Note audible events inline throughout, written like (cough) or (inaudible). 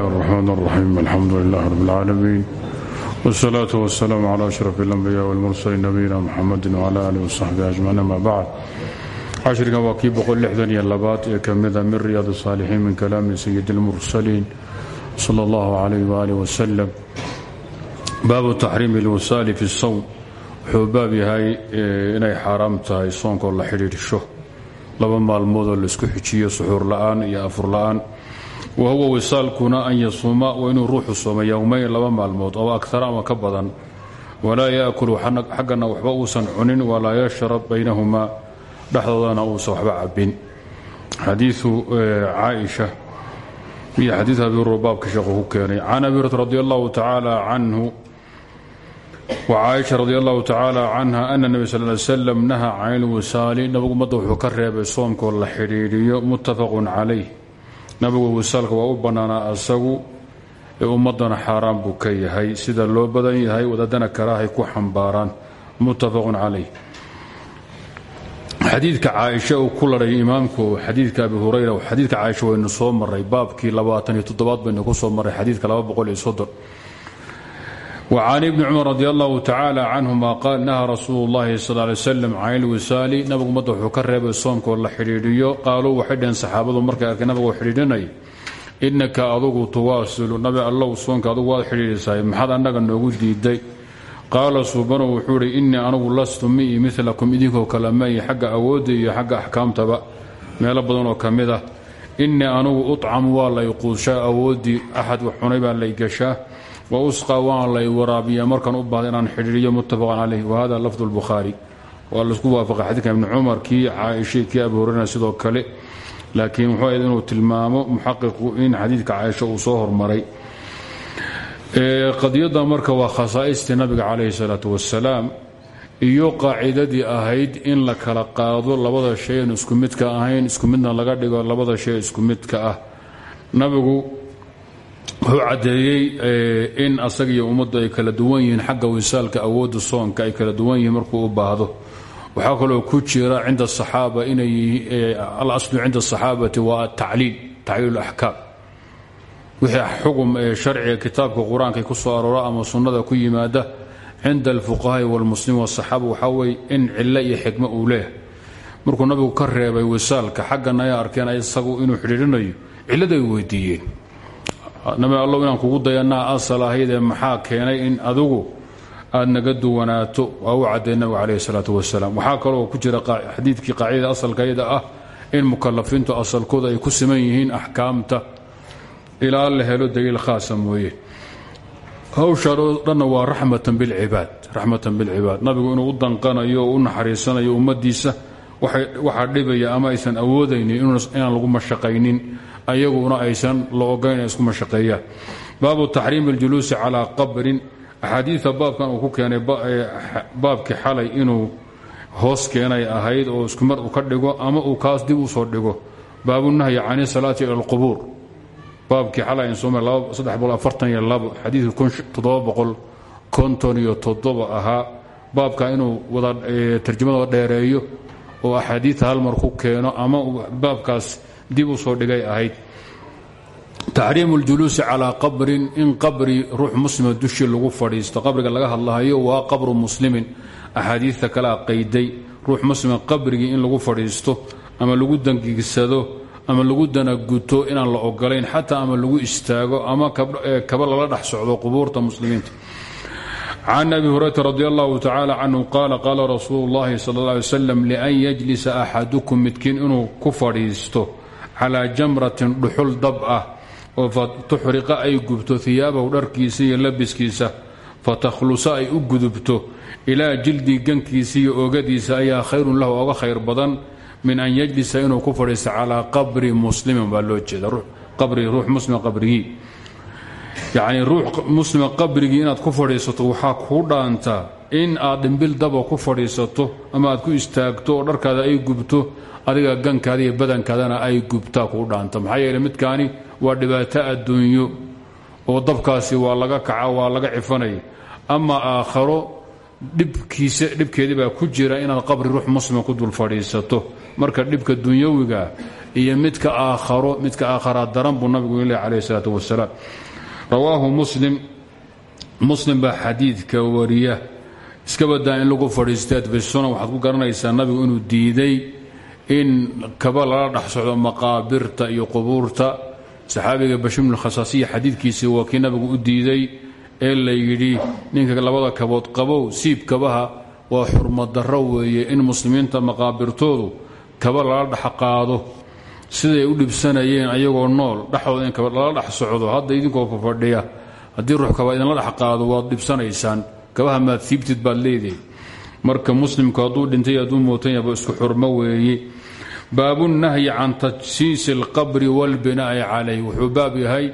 الرحمن الرحيم الحمد لله رب العالمين والصلاة والسلام على أشرف الأنبياء والمرسلين نبينا محمد وعلى آله وصحبه أجمعين أما بعد cashrigan waa kii boqollixdaniyo labaad ee ka mida min riyaad الصaalixiin min kalaami sayid اlmursaliin salى اllahu عalayh waalih wasalam baabu taxriimi اlwasaali fi الsawm wuxuu baab yahay inay xaaraam tahay soonkoo la xidhiidhisho laba maalmoodoo laisku xijiyo suxuur la'aan iyo afur la'aan wa huwa wisaalkuna an yasuuma waa inuu ruuxu sooma yowmayn laba maalmood oo akara ama ka badan. Walaa yaakulu xaggana waxba uusan cunin walaa yashrab baynahumaa dhexdoodana uusan waxba cabin xadiiu caaisha iyo xadiid abi hurr baabka sheekhu ku keenay. Can abi hurata radi allahu tacaala canhu wcaaisha radi allahu tacaala canha ana nebi sal ly slam nahaa can ilwisaali nabigu ummadda ka reebay soomkoo la xidhiidhiyo muttafaqun calayh nabigu wisaalka waa u bannaanaa asagu ee ummaddana xaaraan buu ka yahay. Sida loo badan yahay wadaadana karaahay ku xambaaraan. Muttafaqun calayh xadiidka caaisha uu ku ladhay imaamku xadiidka abi hurayra xadiidka caaisha waynu soo maray baabkii labaataniyo toddobaad baynu ku soo maray xadiidka laba iyo وcan ibni cumar radi allahu tacaala canhuma qaal nahaa rasuulu llahi sal lay slam can ilwisaali nabigu ummadda wuxuu ka reebay soomkoo la xidhiidhiyo. Qaaluu waxay dhaheen saxaabadu markay arkay nabiga u xidhiidhinay innaka adugu tuwaasilu nabi allow soonka adugu waad xidhiidhisahay maxaad annaga noogu diiday? Qaala suubanow wuxuu idhi innii anugu lastu mi-i milakum idinkoo kale may xagga awoodda iyo xagga axkaamtaba meelo badanoo ka mid ah. Innii anugu ucamu waa lay quushaa awooddii baa lay gashaa wa usqa waan lay waraabiya markaan u baahda inaan xidhiiriyo muttafaqan calayh wahada lafdu lbukhaari waa la isku waafaqay xadiidka ibni cumar kii caaisha kii abi hurayra sidoo kale. Laakiin wuxuu ahayd inuu tilmaamo muxaqiqu in xadiidka caaisha uu soo hormaray. Qadiyadda marka waa khasaaistii nabiga calayhi salaatu wasalaam iyo qaacidadii ahayd in la kala qaado labada shay isku midka ahayn isku midna laga dhigo labada shay isku midka ah. Nabigu wuxuu caddeeyey in asaga iyo ummaddu ay kala duwan yihiin xagga wisaalka awoodda soonka ay kala duwan yihiin markuu u baahdo. Waxaa kaloo ku jira cinda asaxaaba inay alaslu cinda asaxaabati waa atacliil tacliil axkaam. Wixii xugum ee sharciga kitaabka qur'aanka ku soo aroora ama sunnada ku yimaada cinda alfuqahaai walmuslimiin wasaxaaba waxaa weye in cillo iyo xikmo uu leeyahay. Markuu nabigu ka reebay wisaalka xaggana ay nabi allow inaan kugu dayanaa asal ahaydee maxaa keenay in adigu aad naga duwanaato waa u cadday nabiga calayhi salaatu wasalaam. Waxaa kaloo ku jira xadiidkii qaacidada asalkayda ah in mukalafiintu asalkooda ay ku siman yihiin axkaamta. Ilaa la helo daliil khaasa mooye. Hawshaanoo dhanna waa raxmatan bilcibaad raxmatan bilcibaad nabigu inuu u danqanayo u naxariisanayo ummaddiisa waxaa dhibaya ama aysan awoodaynin inaan lagu mashaqaynin ayaguna aysan la ogayn inay isku mashaqeeyaan baabu taxriimi اljuluusi calaa qabrin. Axaadiida baabkan uu ku keenay baabkii xalay inuu hoos keenay ahayd oo isku mar ka dhigo ama uu kaas dib u soo dhigo. Baabunahyi can salaati ila اlqubuur baabkii xalay xadiidku ahaa. Baabka inuu tarjamada dheereeyo oo axaadiia halmar ku keeno ama baabkaas dib u soo dhigay ahayd taxriimu اljuluusi calaa qabrin in qabri ruux muslima dushii lagu fadhiisto qabriga laga hadlahayo waa qabru muslimin axaadiidta kalea qayday ruux muslima qabrigii in lagu fadhiisto ama lagu dangigsado ama lagu danaguto inaan la ogolayn xataa ama lagu istaago ama kaba lala dhex socdo qubuurta muslimiinta can abi hurayra radi allahu tacaala canhu qaala qaala rasuulu اllahi sal اlla alay slam lian yajlisa axadukum midkiin inuu ku fadhiisto calaa jamratin dhuxul dab ah oo ay gubto hiyaabahu dharkiisa iyo labiskiisa fatakhlusa ay u gudubto ilaa jildii gankiisa iyo oogadiisa ayaa khayrun lahu oga khayr badan min an yajlisa inuu ku fadhiisto calaa qabri muslimin baa loo jeeda ruux muslima qabrigii. Yacnii ruux muslima qabrigii inaad ku fadhiisato waxaa kuu dhaantaa in aad dhimbil daba ku fadhiisato ama aad ku istaagto oo dharkaada ay gubto adiga gankaada iyo badankaadana ay gubtaa kuu dhaanta. maxaa yeele midkaani waa dhibaato adduunyo oo dabkaasi waa laga kaca waa laga cifanaya ama aakharo dhibkeedii baa ku jira inaad qabri ruux muslima ku dul fadhiisato. Marka dhibka dunyawiga iyo midka aakharo midka aakhara daran buu nabigu le calayh salaatu wasalaam rawaahu muslim. Muslim baa xadiidka wariya. Iska badaa in lagu fadhiisteed bisuna waxaad ku garanaysaa nabigu inuu diiday in kaba lala dhex socdo maqaabirta iyo qubuurta saxaabiga bashimul khasaasiya xadiidkiisii waa kii nabigu u diiday ee la yidhi ninka labada kabood qabow siib kabaha waa xurmadarro weeye in muslimiinta maqaabirtoodu kaba lala dhex qaado. U dhibsanayeen ayagoo nool dhexooda in lala dhex socdo hadda idinkoo fafadhiya haddii ruux kaba idinla dhex qaado waad dhibsanaysaan. Kabaha maad siibtid baad marka muslimku hadduu dhintay hadduu isku xurmo weeye baabunahyi can tajsiisi alqabri walbinaa'i calayh wuxuu baab yahay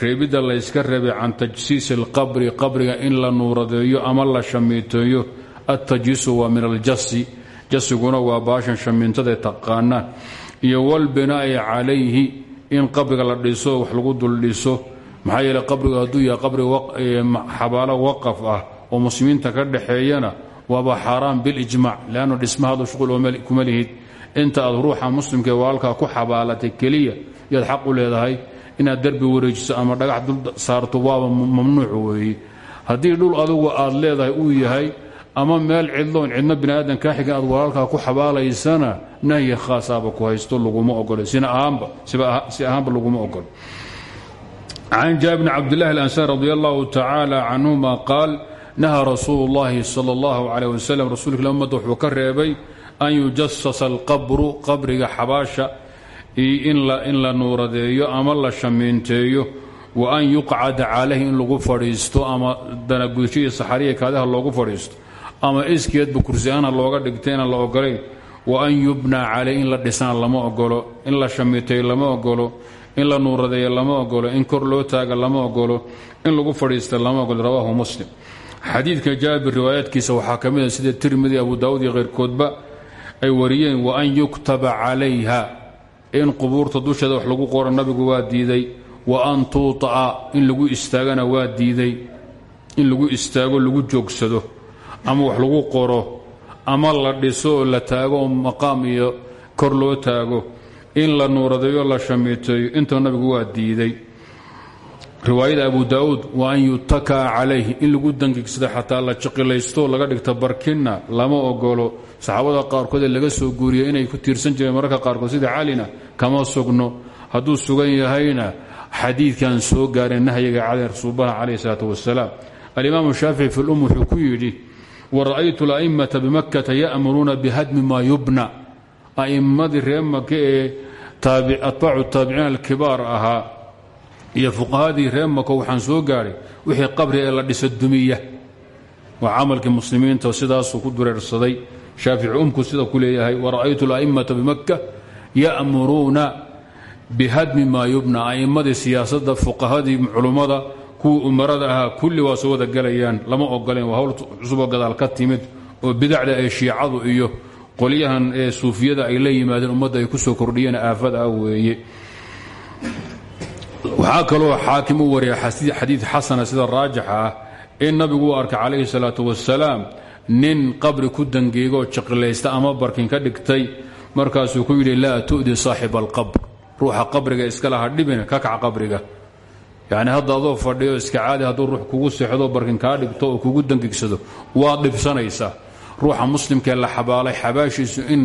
reebidda layska reebay can tajsiisi alqabri qabriga in la nuuradeeyo ama la shamiiteeyo. Altajsiisu waa min aljasi jasiguna waa baashan shamiintada taqaanaan. Iyo walbinaa'i calayhi in qabriga la dhiso wax lagu dul dhiso. Maxaa yeele qabrigu hadduu yahay qabri xabaalo waqaf ah oo muslimiinta ka dhaxeeyana waaba xaaraan inta aad ruuxa muslimkaee walaalkaa ku xabaalatay keliya yaad xaq u leedahay inaad derbi wareejiso ama dhagax dul saarto waaba mamnuuc weeye haddii dhul adugu aad leedahay uu yahay ama meel cidloon cidno bini aadan kaa xigan aad walaalkaa ku xabaalaysana nahyi khaasaaba ku haysto laguma ogolo si ahaanba laguma ogolo. Can jaabir bn cabdillahi alansari radi allahu tacaala canhuma qaal nahaa rasuulu اllahi sal اllahu calayh wasalam rasuulka ummadda wuxuu ka reebay an yujasasa alqabru qabriga xabaasha in la nuuradeeyo ama la shamiinteeyo wa an yuqcada calayhi in lagu fadhiisto ama danagudasho iyo saxariya kaadaha loogu fadhiisto ama iskeedba kursi-aana looga dhigta la ogolayn wa an yubna calayh la dhisana lama ogolo in la shamiiteeyo lama ogolo in la nuuradeeyo lama ogolo in kor loo taaga lama ogolo in lagu fadhiista lama ogolo rawaahu muslim xadiidka jaabir riwaayaadkiisa waxaa ka mid a sida tirmidi abu daawud iyo keyrkoodba ay wariyeen wa an yuktaba calayha in qubuurta dusheeda wax lagu qoro nabigu waa diiday wa an tuuta'a in lagu istaagana waa diiday in lagu istaago lagu joogsado ama wax lagu qoro ama la dhiso oo la taago oo maqaam iyo kor loo taago in la nuuradeeyo la shamiiteeyo intoo nabigu waa diiday riwaayada abu daa'uud wa an yutakaa calayhi in lagu dangigsado xataa la jiqilaysto laga dhigto barkinna lama ogolo saxaabada qaarkood ee laga soo guuriyey inay ku tiirsan jireen mararka qaarkood sida calina kama sugno. Hadduu sugan yahayna xadiidkan soo gaareen nahyiga cali rasuulbaha calayh salaatu wasalaam alimaamu shaafici fi lum wuxuu ku yidhi wara'aytu ala'immata bimakkata ya'muruuna bihadmi maa yubna. A'immadii reer maka ee atbaacu taabiciin alkibaar ahaa iyo fuqahadii reer mako waxaan soo gaadhay wixii qabri ee la dhisa dumiya. Waa camalkii muslimiinta sidaasuu ku dureersaday. Shaafici umku sida ku leeyahay wara'aytu ala'immata bimakka ya'muruuna bihadmi maa yubna. A'immadii siyaasadda fuqahadii culummada kuwii umarada ahaa kulli waa soo wada gelayaan lama ogoleen waa hawl cusuboo gadaal ka timid oo bidacda ee shiicadu iyo qolyahan ee suufiyada ay la yimaadeen ummadda ay ku soo kordhiyeen aafada ah weeye waxaa kaloo xaakim u wariya xadiid xasana sida raajixa ah in nabigu u arkay calayhi salaatu wasalaam nin qabri ku dangeegoo jiqilaysta ama barkin ka dhigtay. Markaasuu ku yidhi laa tu'di saaxiba alqabr ruuxa qabriga iska laha dhibina ka kac qabriga. Yacni hadda adoo fadhiyo iska caadi hadduu ruux kugu seexdo barkin kaa dhigto oo kugu dangigsado waad dhibsanaysaa ruuxa muslimkee la xabaalay xabaashiisu in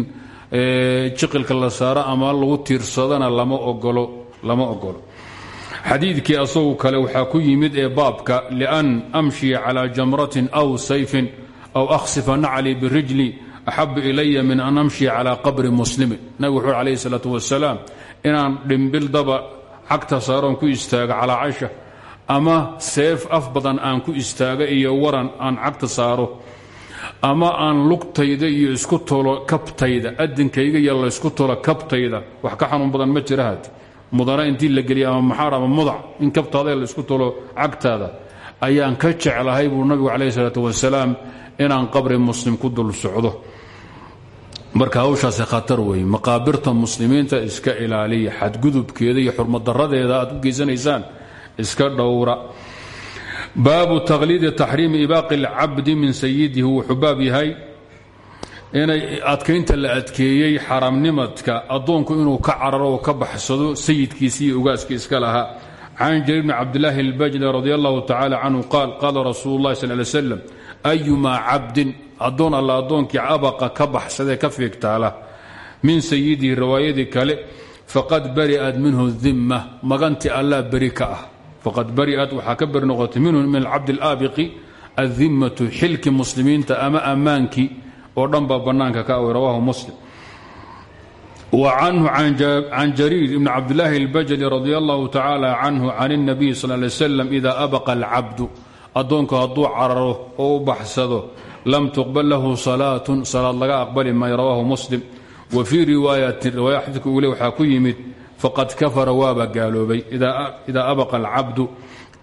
jiqilka la saaro ama lagu tiirsadana lama ogolo xadiidkii asagu kale waxaa ku yimid ee baabka lian amshiya calaa jamratin aw sayfin aw akhsifa nacli birijli axabu ilaya min an amshiya calaa qabri muslimin. Nabig wuxuu calayhi salaatu wasalaam inaan dhimbil daba cagta saaroon ku istaago calaa casha ama seef af badan aan ku istaago iyo waran aan cagta saaro ama aan lugtayda iyo isku tolo kabtayda adinkayga iyo laysku tolo kabtayda. Wax ka xanuun badan ma jirahaad mudana intii la geliya ama maxaar mudac in kabtaada laysku tolo cagtaada ayaan ka jeclahay buu nabigu calayhi salaatu wasalaam inaan qabri muslim ku dul socdo. Marka hawshaasi khatar weeye maqaabirta muslimiinta iska ilaaliya xadgudubkeeda iyo xurmaddaradeeda aad u geysanaysaan iska dhowra. Baabu taqliidi taxriimi ibaaqi اlcabdi min sayidihi wuxuu baab yahay inay adkaynta la adkeeyey xaramnimadka addoonku inuu ka cararo ka baxsado sayidkiisi iyo ugaaskii iska lahaa. Can jariir bni cabdilaahi اlbajli radi allahu tacala canhu qaal qaala rasuulu اllahi sal ly slam ayumaa cabdin? Addoon alla abaqa ka baxsadee ka fiigtaala. Min sayidihi riwaayadii kale faqad bari'at minhu dimma maganti allah beri ah. Faqad bari'at waxaa ka beri minhu min alcabdi alaabiqi addimmatu xilki muslimiinta ama ammaankii oo dhan baa bannaanka ka away rawaahu muslim. Wa canhu can jariir ibni cabdilaahi albajali radi allahu tacaala canhu can اnabiy sal lay slam ida abaqa alcabdu addoonku hadduu cararo oo baxsado lam tuqbal lahu salaatun salaad laga aqbali maayo muslim. Wa fii riwaayatin riwaaya xadiidka ule waxaa ku yimid faqad kafara waaba gaaloobay idaa abaqa alcabdu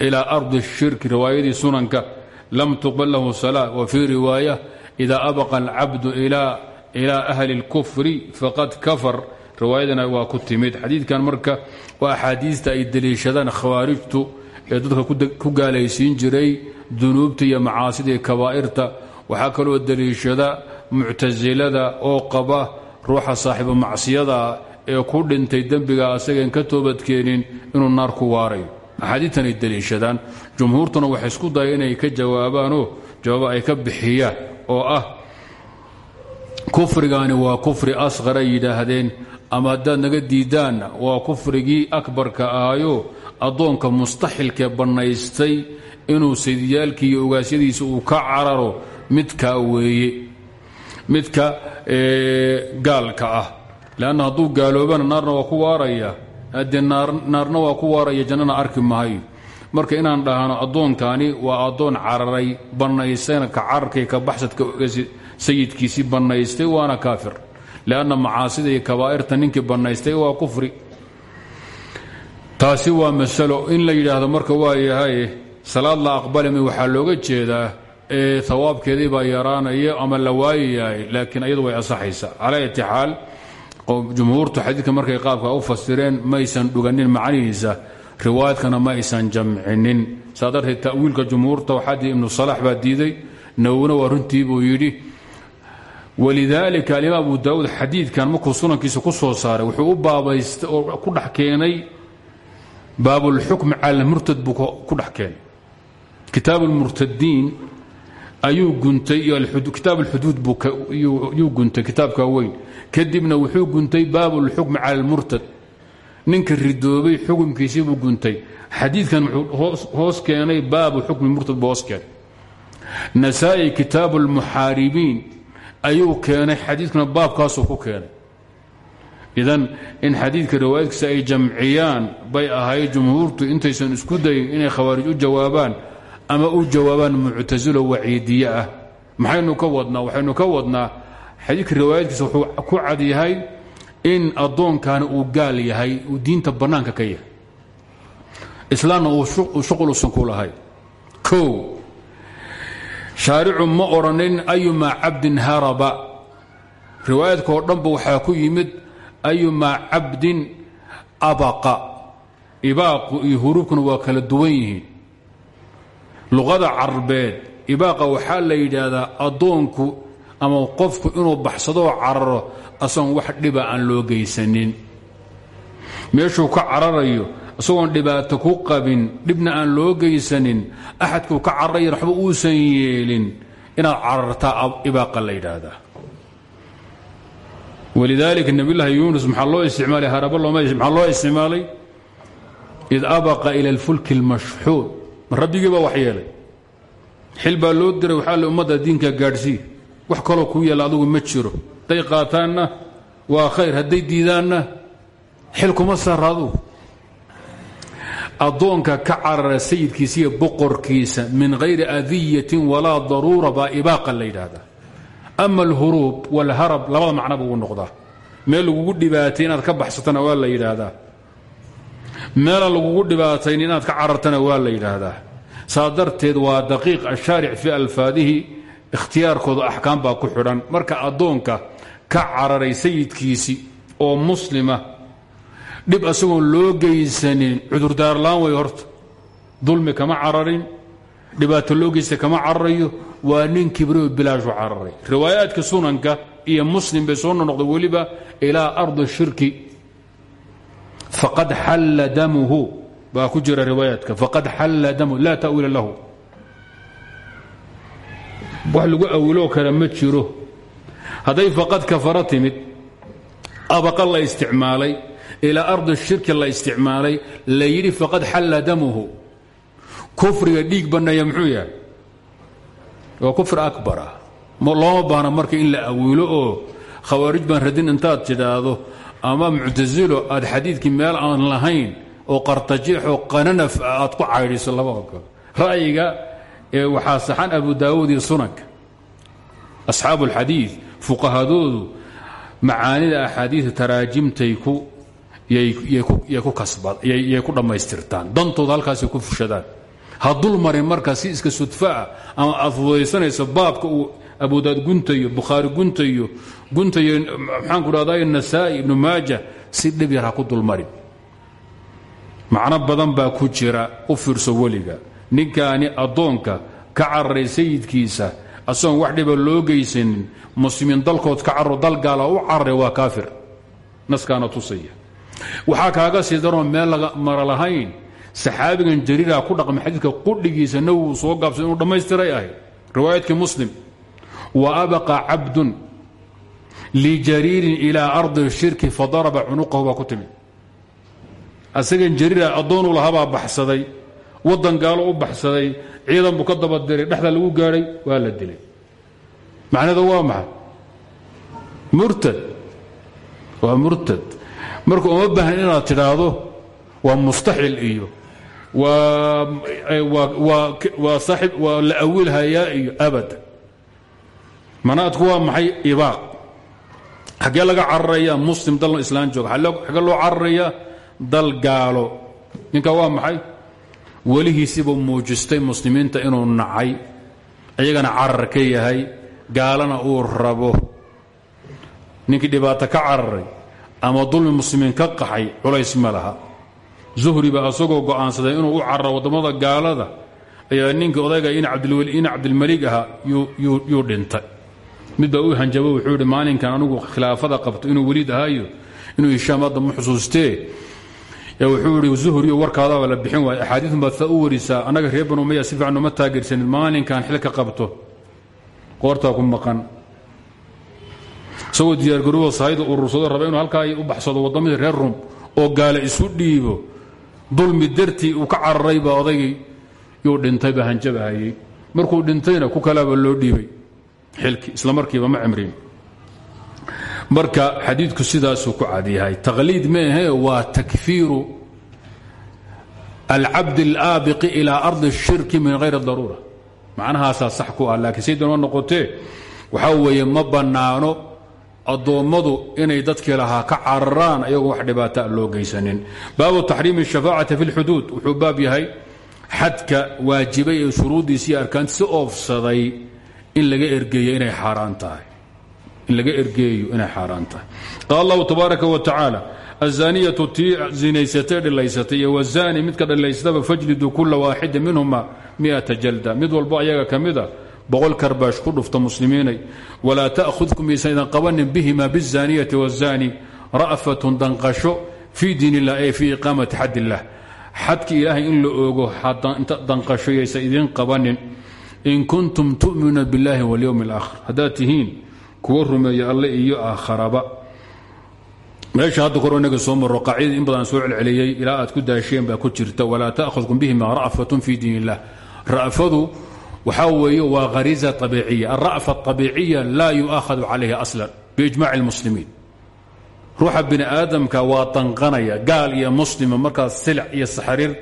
ilaa ardi shirki riwaayadii sunanka lam tuqbal lahu salaa wa fii riwaaya idaa abaqa alcabdu ilaa ahli اlkufri faqad kafar riwaayadana waa ku timid. Xadiidkan marka waa axaadiista ay deliishadaan khawaarijtu ee dadka ku gaalaysiin jiray dunuubta iyo macaasida iyo kabaa'irta. Waxaa kaloo deliishada muctasilada oo qaba ruuxa saaxiibu macsiyada ee ku dhintay dembiga asagaen ka toobadkeenin inuu naar ku waarayo ka jawaabaanoo ay ka bixiyaan oo ah kufrigaani waa kufri asqar ay yidhaahdeen ama haddaad naga diidaanna waa kufrigii akbarka ahayo addoonka mustaxilkee bannaystay inuu saydiyaalkii iyo ogaasyadiisa uu ka cararo midkaa weeye midka gaalka ah. Leanna hadduu gaaloobana naarna waa ku waaraya. Haddee naarna waa ku waaraya jannana arki mahayo marka inaan dhahno addoonkani waa addoon cararay bannaystayna ka cararkay ka baxsadka sayidkiisii bannaystay waana kaafir. Leanna macaasida iyo kabaa'irta ninkii bannaystay waa kufri. Taasi waa masalo. In la yidhaahdo marka waa yahay salaad la aqbalima waxaa looga jeedaa ee hawaabkeedii baa yaraanaya ama la waayayahay laakiin ayadu way asaxaysaa calaa ayati xaal jumhuurtu xadiidka markay qaabka u fasireen maysan dhuganin macnihiisa riwaayadkana ma aysan jamcinin. Saa darteed ta'wiilka jumhuurta waxaa diiday ibnu salax baa diiday nawowna waa runtii buu yidhi walidaalika alimaam abu daawuud xadiidkan markuu sunankiisa ku soo saaray wuxuu u baabaystay oo ku dhex keenay baabulxukmi cala almurtad buu ku dhex keenay. Kitaab almurtadiin ayuu guntay kitaab alxuduud yuu guntay kitaabka weyn. Kadibna wuxuu guntay baabulxukmi cala almurtad ninka ridoobay xukumkiisii buu guntay. Xadiidkan wuxuu hoos keenay baabu xukmi murtad buu hoos keenay. Nasaa'i kitaabu almuxaaribiin ayuu keenay xadiidkuna baabkaasuu ku keenay. Idan in xadiidka riwaayadkiisa ay jamciyaan bay ahayd jumhuurtu intaysan isku dayin inay khawaarij u jawaabaan ama u jawaabaan muctasilo waciidiye ah. Maxaynu ka wadnaa waxaynu ka wadnaa xadiidka riwaayadkiisa wuxuu ku cad yahay in addoonkaani uu gaal yahay uu diinta bannaanka ka yahay. Islaamna uu shuqulusan ku lahay o shaaricu ma odhanin ayumaa cabdin haraba. Riwaayadka oo dhanba waxaa ku yimid ayumaa cabdin abaqa. Ibaaqu iyo huruubkuna waa kala duwan yihiin. Luqada carbeed ibaaqa waxaa la yidhaahdaa addoonku ama qofku inuu baxsadoo cararo asagoon wax dhiba aan loo geysanin. Meeshuu ka cararayo isagoon dhibaato ku qabin dhibna aan loo geysanin axadkuu ka cararayan waxba uusan yeelin. Inaad carartaa ibaaqa la yidhaahdaa. Walidaalika nabiyullaahi yuunus maxaa loo isticmaalay? Haraba maxaa loo isticmaalay? Id abaqa ila alfulki almashxuud ma rabbigii baa wax yeelay. Xil baa loo diray waxaa le wax kaloo kuu yeela adugu ma jiro. Hadday qaataanna waa khayr. Hadday diidaanna xil kuma addoonka ka carara sayidkiisa iyo boqorkiisa min hayri adiyatin walaa daruura baa ibaaqa la yidhaahdaa. Ama alhuruub walharab labada macnoba uu noqdaa. Meel lagugu dhibaatay inaad ka baxsatana waa la yidhaahdaa. Meelaan lagugu inaad ka carartana waa la yidhaahdaa. Waa daqiiq ashaaric fii alfaadihi ikhtiyaarkooda axkaam baa ku xidhan. Marka addoonka ka cararay sayidkiisii oo muslima dhib asagoon loo geysanin cudurdaarlaan way horta. Dulmi kama cararin dhibaato loo geysta kama cararayo waa nin kibriyo bilaashu cararay. Riwaayaadka sunanka iyo muslim bay soo nonoqda weliba ilaa ardi shirki. Faqad xalla damuhu baa ku jira riwaayaadka. Faqad xalla damuhu laa ta'wiila lahu wax lagu awiloo kale ma jiro. Hadday faqad kafara timid abaqa la isticmaalay ilaa ardi shirki la isticmaalay la yidhi faqad xalla damuhu. Kufriga dhiig banneeya muxuu yahay? Waa kufri akbar ah looma baahna marka in la awiilo oo khawaarij baan radin intaad tidhaahdo ama muctasilo aad xadiidkii meel aan lahayn oo qartajiixoo qananaf ah aad ku caydhiso laba ogol ra'yiga ee waxaa saxan abu daawuud iyo sunanka asxaabu alxadiid fuqahadoodu macaanida axaadiida taraajimtay ku yay ku dhammaystirtaan. Dantooda halkaasay ku fushadaan. Ha dul marin iska sudfaah ama aad fudaysanayso uu abudaad guntayo bukhaari guntayo guntayo maxaan ku dhahdaa nasaa'i ibnu maaja si dhib yar ha ku badan baa ku jira u fiirso weliga ninkaani addoonka ka cararay sayidkiisa asagoon wax dhiba loo geysanin muslimiin dalkood ka carro dal gaala u cararay waa kaafir. Naskaana tusaya. Waxaa kaaga sii daroo meel mara lahayn saxaabigan jariira ku dhaqmay xadiidka qudhigiisa nawuu soo gaabsay inuu dhammaystiray ahay riwaayadkii muslim wa abaqa cabdun lijariirin ilaa ardi shirki fadaraba cunuqahu baa ku timid. Asagan jariira addoonuu lahabaa baxsaday waddan gaalo u baxsaday ciidan buu ka dabadiray dhexda lagu gaadhay waa la dilay. Macnada waa maxay? Murtad. Waa murtad. Marka uma baahna inaad tidhaahdo waa mustaxil iyo waa waa la awilhayaa iyo abada manaadku waa maxay? Ibaaq xaggee laga cararayaa muslim dal islaan jooga. Xaggee loo cararayaa dal gaalo. Ninka waa maxay welihiisiibuu muujistay muslimiinta inuu nacay iyagana carar ka yahay gaalana uu rabo. Ninkii dhibaato ka cararay ama dulmi muslimiin ka qaxay culays ma laha. Zuhri baa asagoo go'aansaday inuu u cararo waddamada gaalada ayaa ninkii odayga in cabdilmalik ahaa yuu dhintay. Mid baa u hanjabo wuxuu yidhi maalinkan anigu khilaafada qabto inuu weliid ahaayo inuu hishaam hadda ma xusuustee wuxuu yidhi zuhri warkaadaba la bixin waay axaadiiun baad saa u warisaa annaga reer umaya si fiican uma taageersanid maalinkan xilka qabto qoortaa ku maqan. Isagoo diyaargaroobo sahayda urursado raba inuu halkaa u baxsado waddamadii reer rum oo gaale isu dhiibo. Dulmi dartii uu ka cararay baa odaygii yuu dhintay baa hanjabahayey. Markuu dhintayna ku kalaaba loo dhiibay. Xilki isla markiiba ma cimrin marka xadiidku sidaasuu ku cadyahay taqliid maahe waa takfiiru alcabd alaabiqi ilaa ardi الshirki min hayri daruura macnahaasaa sax ku ah laakiin say doonma noqotee waxaa weeye ma bannaano addoommadu inay dadkii lahaa ka cararaan ayagoo wax dhibaata loo geysanin baabu taxriimi الشhafaacati fi اlxuduud wuxuu baab yahay xadka waajibay ee shuruuddiisii arkaantiisi oofsaday in laga ergeeyo inay xaaraan tahay in laga ergeeyo inay xaaraan tahay. Qaala tabaaraka wa tacaala azaniyatu tii zinaysatee dhilaysatay iyo wazani midka dhilaysataba fajlidu kula waaxidin minhuma miata jalda. Mid walbo ayaga ka boqol karbaash ku dhufta muslimiinay walaa ta'khudkum maysan idan bihima bizaaniyati wazaani ra'fatun danqasho fii diin illah ee fii iqaamati xad in la oogo danqasho yaysan idin qabanin in kuntum tu'minuuna biاllahi walyowmi اlaakhir haddaad tihiin kuwa rumeeya alle iyo aakharaba meesha hadda kor inaga soo maro qaacidadii in badan soo celceliyey ilaa aad ku daasheen baa ku jirta walaa ta'khudkum bihima ra'fatun fii diin ra'fadu waxaa weeye waa hariiza abiiciya alra'fa abiiciya laa yu'aahadu calayha aslan biijmaci اlmuslimiin ruuxa bini aadamka waa danqanaya gaal iyo muslima markaad silic iyo saxriir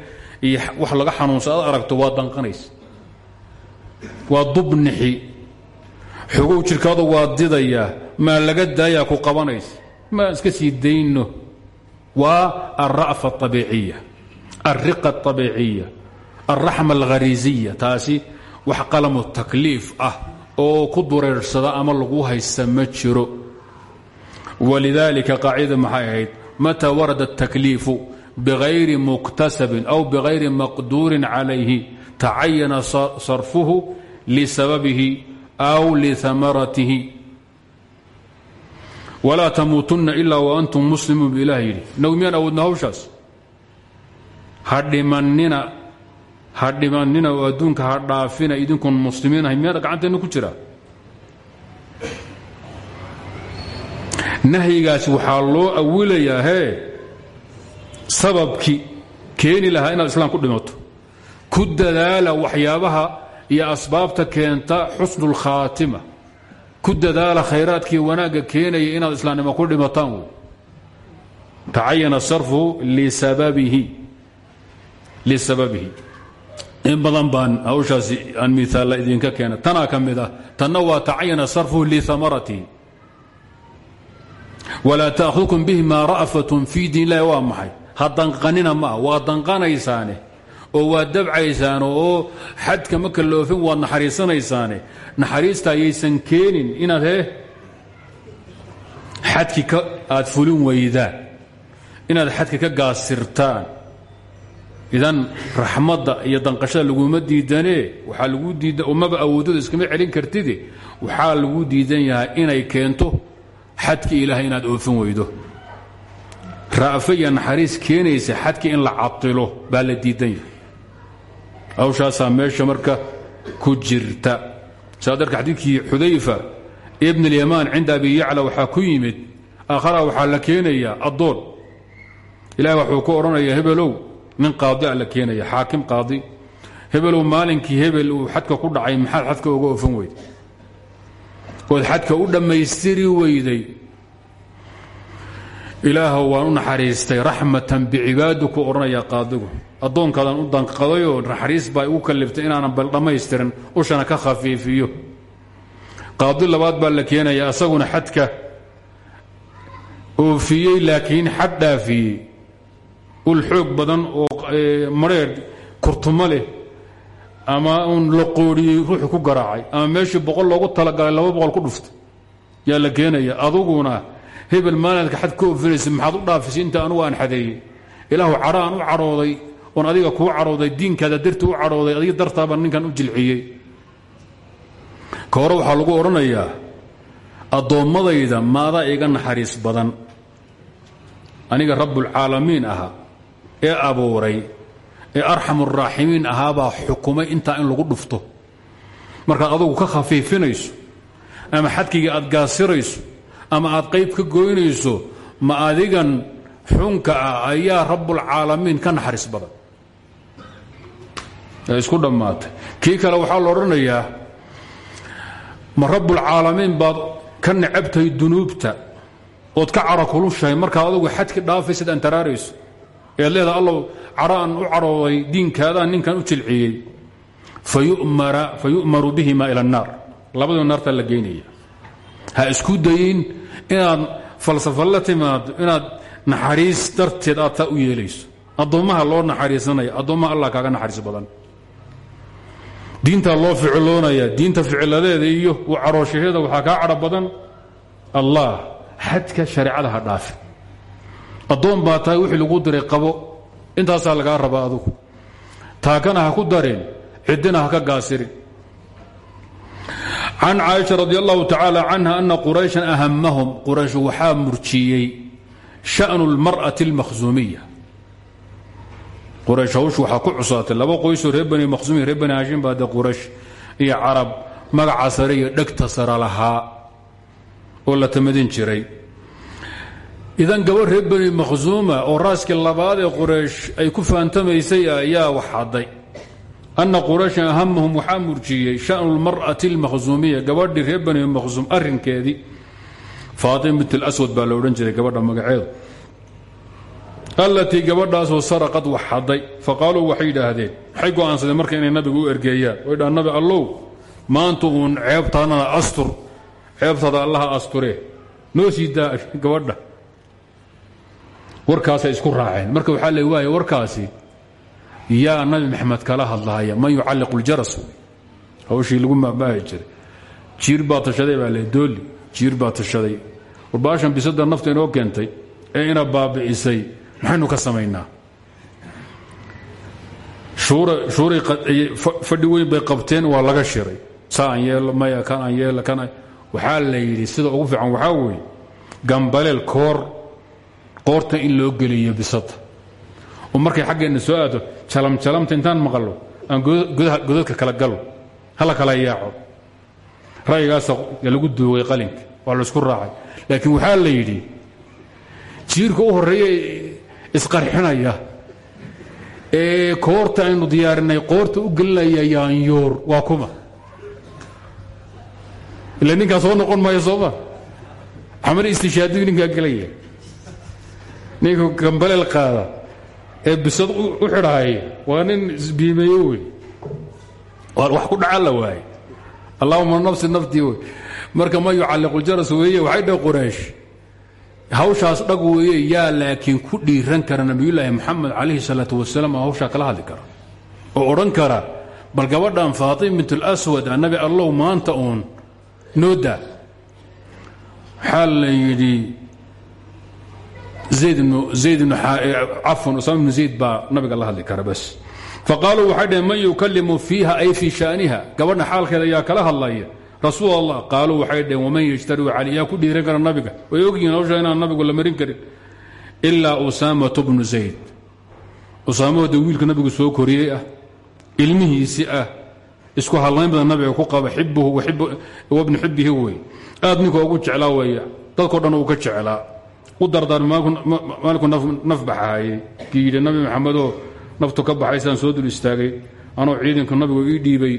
wax laga xanuunsa aragto waa danqanaysa. Waa dubnixi xogow jidhkaadu waa didayaa maa laga daayaa ku qabanaysa. Maan iska sii dayno. Waa alra'fa abiiciya alriqa abiiciya alraxma taasi wax qalamu takliif ah oo ku dureersada ama lagu haysta ma jiro. Walidaalika qaacida maxay ahayd? Warada atakliifu bikayri muktasabin aw bikayri maqduurin calayhi tacayana sarfuhu lisababihi aw liamaratihi walaa tamuutunna ilaa waantum muslimuun bu ilaah yidhi inagu miyaan awoodna hawshaas ha dhimannina ha dhimannina oo adduunka ha dhaafina idinkuon muslimiin ahay miyaad gacanteenna ku jiraa nahyigaasi waxaa loo awilayaa hee sababkii keeni lahaa inaad islaam ku dhimato ku dadaala waxyaabaha iyo asbaabta keenta xusnulkhaatima ku dadaala khayraadkii wanaagga keenaya inaad islaamnimo ku dhimataan wey tacayana sarfuhu lisababihi in badan baan hawshaasi aan miaalla idinka keena tanaa ka mid ah tanna waa tacayana sarfuhu liamaratihi walaa taأhudkum bihi ma ra'fatun fii diin illahi waa maxay? Ha danqanina ma ah waa danqanaysaane oo waad dabcaysaane oo xadka marka la oofin waad naxariisanaysaane naxariista ayaysan keenin. Inaad he xadki aad fulin weydaan inaad xadka ka gaasirtaan. Idan raxmadda iyo danqashada laguma diidanee waxaa lagu diida umaba awoodooda iskama celin kartide. Waxaa lagu diidan yahay inay keento xadki ilaahay inaad oofin weydo. Ra'fo iyo naxariis keenaysa xadki in la cadilo baa la diidan yahay hawshaasaa meesha marka ku jirta. Saa darka xadiidkii ibn اlyamaan cinda abi yacla waxaa ku yimid aakhara waxaa la keenayaa addoon. Ilahay waxuu ku odhanaya hebelow. Nin qaadi a la keenaya xaakim hebelow maalinkii hebel uu ku dhacay maxaad xadka uga oofan weyday ood xadka u dhammaystiri weyday. Ilaahow waan u naxariistay raxmatan bicibaadu ku odhanaya qaadigu addoonkaadaan u danqadayoo naxariis baa igu kalliftay inaanan bal dhammaystirin ushana ka khafiifiyo. Qaadi labaad baa la keenaya asaguna xadka oofiyey laakiin xad dhaafiyey. Ul xoog badan oo mareer kurtumo leh ama uun la qoodhiyey ruuxu ku garaacay ama meeshii boqol loogu talagalay laba boqol ku dhuftay. Yaa la keenaya aduguna hebel maalinka xad ka oofinaysa maxaad u dhaafisay inta anugu aan xadeeyey? Ilaahu cadho aan u cadhooday oon adiga kuu cadhooday diinkaada darti u cadhooday adiga dartaaba ninkan u jilciyey. Ka hore waxaa lagu odhanayaa addoommadayda maadaa iga naxariis badan. Aniga rabbulcaalamiin ahaa ee abuuray ee arxamuraaximiin ahaabaa xukumay intaa in lagu dhufto. Markaad adugu ka khafiifinayso ama xadkiga aad gaasirayso ama aad qayb ka goynayso ma adigan xunka ah ayaa rabbulcaalamiin ka naxariis badan isku dhammaatay. Kii kale waxaa la odhanayaa ma rabbulcaalamiin baad ka necabtahay dunuubta ood ka cara kulushahay markaad adugu xadki dhaafaysid aan taraarayso. Ead leeda allow caraan u cadhooday diinkaadaan ninkan u jilciyey. Fa yu'maru bihima ila annaar labadii naartaa la ha isku dayin inaad falsafo la inaad naxariis darteed aad taa u yeelayso. Addoommaha loo naxariisanaya addoommaha allah kaaga naxariis badan diintaa loo ficiloonaya diinta ficiladeeda iyo u carooshaheeda waxaa kaa cadho badan allah xadka shareecada ha dhaafi. Addoon baa tahay wixii lagu diray qabo intaasaa lagaa rabaa adugu. Taakana ha ku dareen ciddina ha ka gaasirin. Can caaisha radi allahu tacaala canha ana qurayshan ahamahum quraysh waxaa murjiyey shanu اlmar'ati اlmakhsuumiya quraysh hawshu waxaa ku cusaatay laba qoysoo reer bani makhsuumiya reer bani haashim quraysh iyo carab magaca sare iyo dhegta sara lahaa oo la tamadin jiray. Idan gabadh reer bani oo raaskii labaad ee quraysh ay ku faantamaysay ayaa wax hadday ana qurayshan ahamahum waxaa murjiyey shanu lmar'ati اlmakhsuumiya gabadhii reer bani makhsuum arrinkeedii. Faatima bint اlaswad baa la odhan jiray gabadha allatii gabadhaasoo saraqad wax hadday faqaaluu waxay yidhaahdeen waxay go'aansadeen marka inay nabigu u ergeeyaan. Way dhahan nabi allow maanta uun ceebtaanada astur. Ceebtaada allaha asture noo sii daa (laughs) gabadha. Warkaasay isku raaceen. Marka waxaa le waaya warkaasi yaa nabi maxamed kala hadlaaya man yucalliqu ljaras hawshii lagu maamaahi jiray. Jiir baa tashaday baa le dooli. Jiir baa tashaday. Warbaashan bisada nafta inoo keentay ee ina baabi'isay maxaynu ka samaynaa? Shuuray fadhi weyn bay qabteen waa laga shiray. Saa aan yeelo maya kan aan yeelo kan waxaa la yidhi sida ugu fiican waxaa weeye gambaleel koor. Qoorta in loo geliyo bisada oo markay xaggeenna soo aado jalamjalamta intaan maqallo. Aan godadka kala galo. Hala kala yaaco. Ra'yigaasa lagu duugay qalinka waa laysku raacay. Laakiin waxaa la yidhi jiirka u horreeya isqarxinaya. Ee koorta aynu diyaarinay qoorta u gelinaya yaanyoor waa kuma. Ila ninkaa soo noqon maayo sooma xamal istishaadiyu ninkaa gelaya. Ninka gambaleel qaada. Ee bisad u xidhaaya waa nin isbiimeeyo wey wax ku dhaca la waaye. Allahuma nafsi naftii wey marka ma yucalliqu jaras weeye waxay dhah quraysh hawshaas dhag weeye yaa laakiin ku dhiiran kara nabiyullaahi moxamed calayhi salaatu wasalaam oo hawshaa kala hadli kara oo odhan kara bal gabadhan faatim bint اlaswad annabi allow maanta uun noo daa. Waxaa la yidhi zayd ibnu cafwan usaama ibnu zayd baa nabiga la hadli kara bas faqaaluu waxay dhaheen man yukalimu fiiha ay fii shaaniha gabadha xaalkeeda ayaa kala hadlaya rasuul allah qaaluu waxay dhaheen waman yajtariu yaa ku dhiiran kara nabiga. Way ogyihiin hawsha inaan nabigu la marin karin. Ilaa usaamatu bnu zayd. Usaamahooda wiilka nabigu soo koriyey ah ilmihiisi ah isku hadlayn badan nabiga ku qaba xibuhu wabnu xibihi wey. Aad ninka ugu jeclaa weeye dadkao dhan uu ka jeclaa. U dardaarmay maalinku naf baxaayey. Kii yidhi nabi maxamedoo naftu ka baxaysaan soo dul istaagay. Anoo ciidanka nabigu ii dhiibay.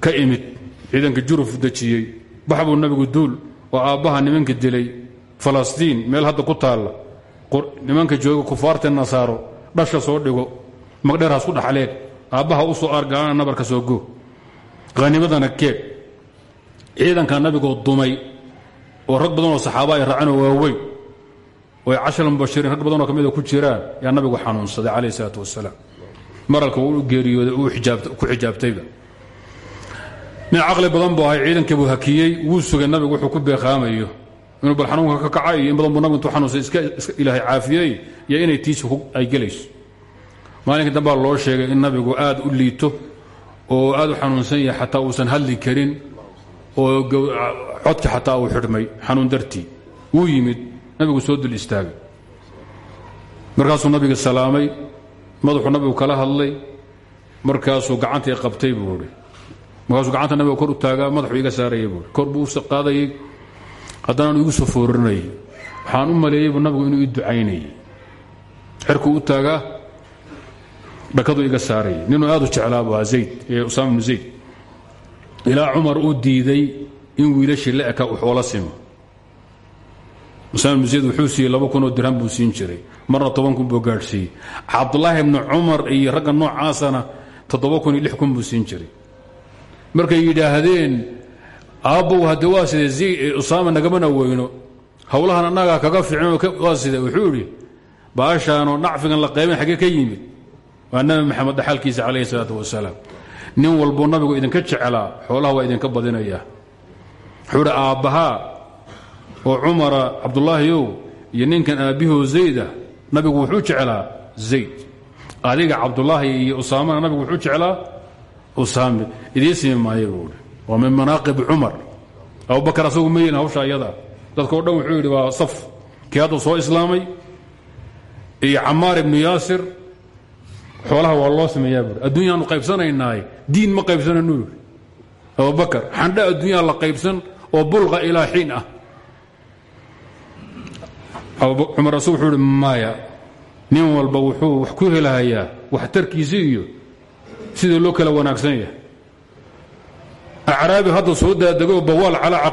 Ka imid ciidanka juruf dejiyey bax buu nabigu duul oo aabbaha nimanka dilay falastiin meel hadda ku taalla nimanka jooga kufaarta nasaaro dhasha soo dhigo magdheerhaas ku dhaxleen aabbaha u soo aargaana nabarka soo go. Hanimadana keeg. Ciidanka nabigoo dumay oo rag badanoo saxaaba ay raaceenoo waaweyn oo ay cashar mubashiriin rag badanoo ka mida ku jiraan yaa nabigu xanuunsaday calayh isalaatu wasalaam. Maralka uu geeriyooday ku xijaabtayba nin caqli badan buu ahay ciidankii buu hakiyey wuu sugay nabigu wuxuu ku beeqaamayo. Inuu bal xanuunka ka kaca iyo in badan buu nabigu intuu xanuunsay iska ilaahay caafiyey iyo inay tiisi ay gelayso. Maalinkii dambaa loo sheegay in nabigu aad u liito oo aad u xanuunsan yahay xataa uusan hadli karin oo codka xataa uu xidhmay xanuun dartii. Wuu yimid nabigu soo dul istaagay. Markaasuu nabiga salaamay madaxuu nabigu kala hadlay markaasuu gacantii qabtay buu i markaasuu gacanta nabiga kor u taagaa madaxuu iga saarayay buui kor buu u qaadayay haddana igu soo foorinayay waxaan u maleeyey buu nabigu inuu ii ducaynayay. Xerkuu u taagaa dhakaduu iga saarayay ninuu aad u jeclaa buu ahaa zayd ee usaama ibnu zayd. Ilaa cumar uu diiday in wiilashii la eka waxoola simo. Usaama ibnu zayd wuxuu siiyey laba kunoo dirham buu siin jiray. Marna toban kun buu gaadhsiiyey. Cabdulaahi ibnu cumar iyo ragga noocaasana toddoba kun iyo kun buu siin jiray markay yidhaahdeen aabbow hadde waa side usaama nagamana weyno? Howlahan annagaa kaga fiicinoo waa side wuxuu idhi baashaanoo nacfigan la qayban xaggee ka yimid. Waa nabi maxamed dhaxalkiisa calayhi salaatu wasalaam. Nin walbuu nabigu idinka jeclaa xoolaha waa idinka badinayaa wuxuu idhi aabbahaa oo cumara cabdulaahiyow iyo ninkan aabbihoo zayda nabigu wuxuu jeclaa zayd. Adiga cabdulaahi iyo usaamana nabigu wuxuu jeclaa usaame idiin simi maayo buui waa min manaaqib cumar. Abubakar asagu ma yeelin hawsha ayada dadkao dhan wuxuu yidhi waa saf kii hadda soo islaamay iyo camaar ibnu yaasir xoolaha waa loo sameeyaa buui adduunyaanu qaybsanaynaay diin ma qaybsananu yidhi. Abubakar xandha adduunyaa la qaybsan oo bulqa ilaa xiin ah. Cumar asagu wuxuu ihi maya nin walba wuxuu wax ku helahayaa waxtarkiisi iyo sidii loo kala wanaagsan yahay. Acraabi hadda soo daadegoo bawaal calaa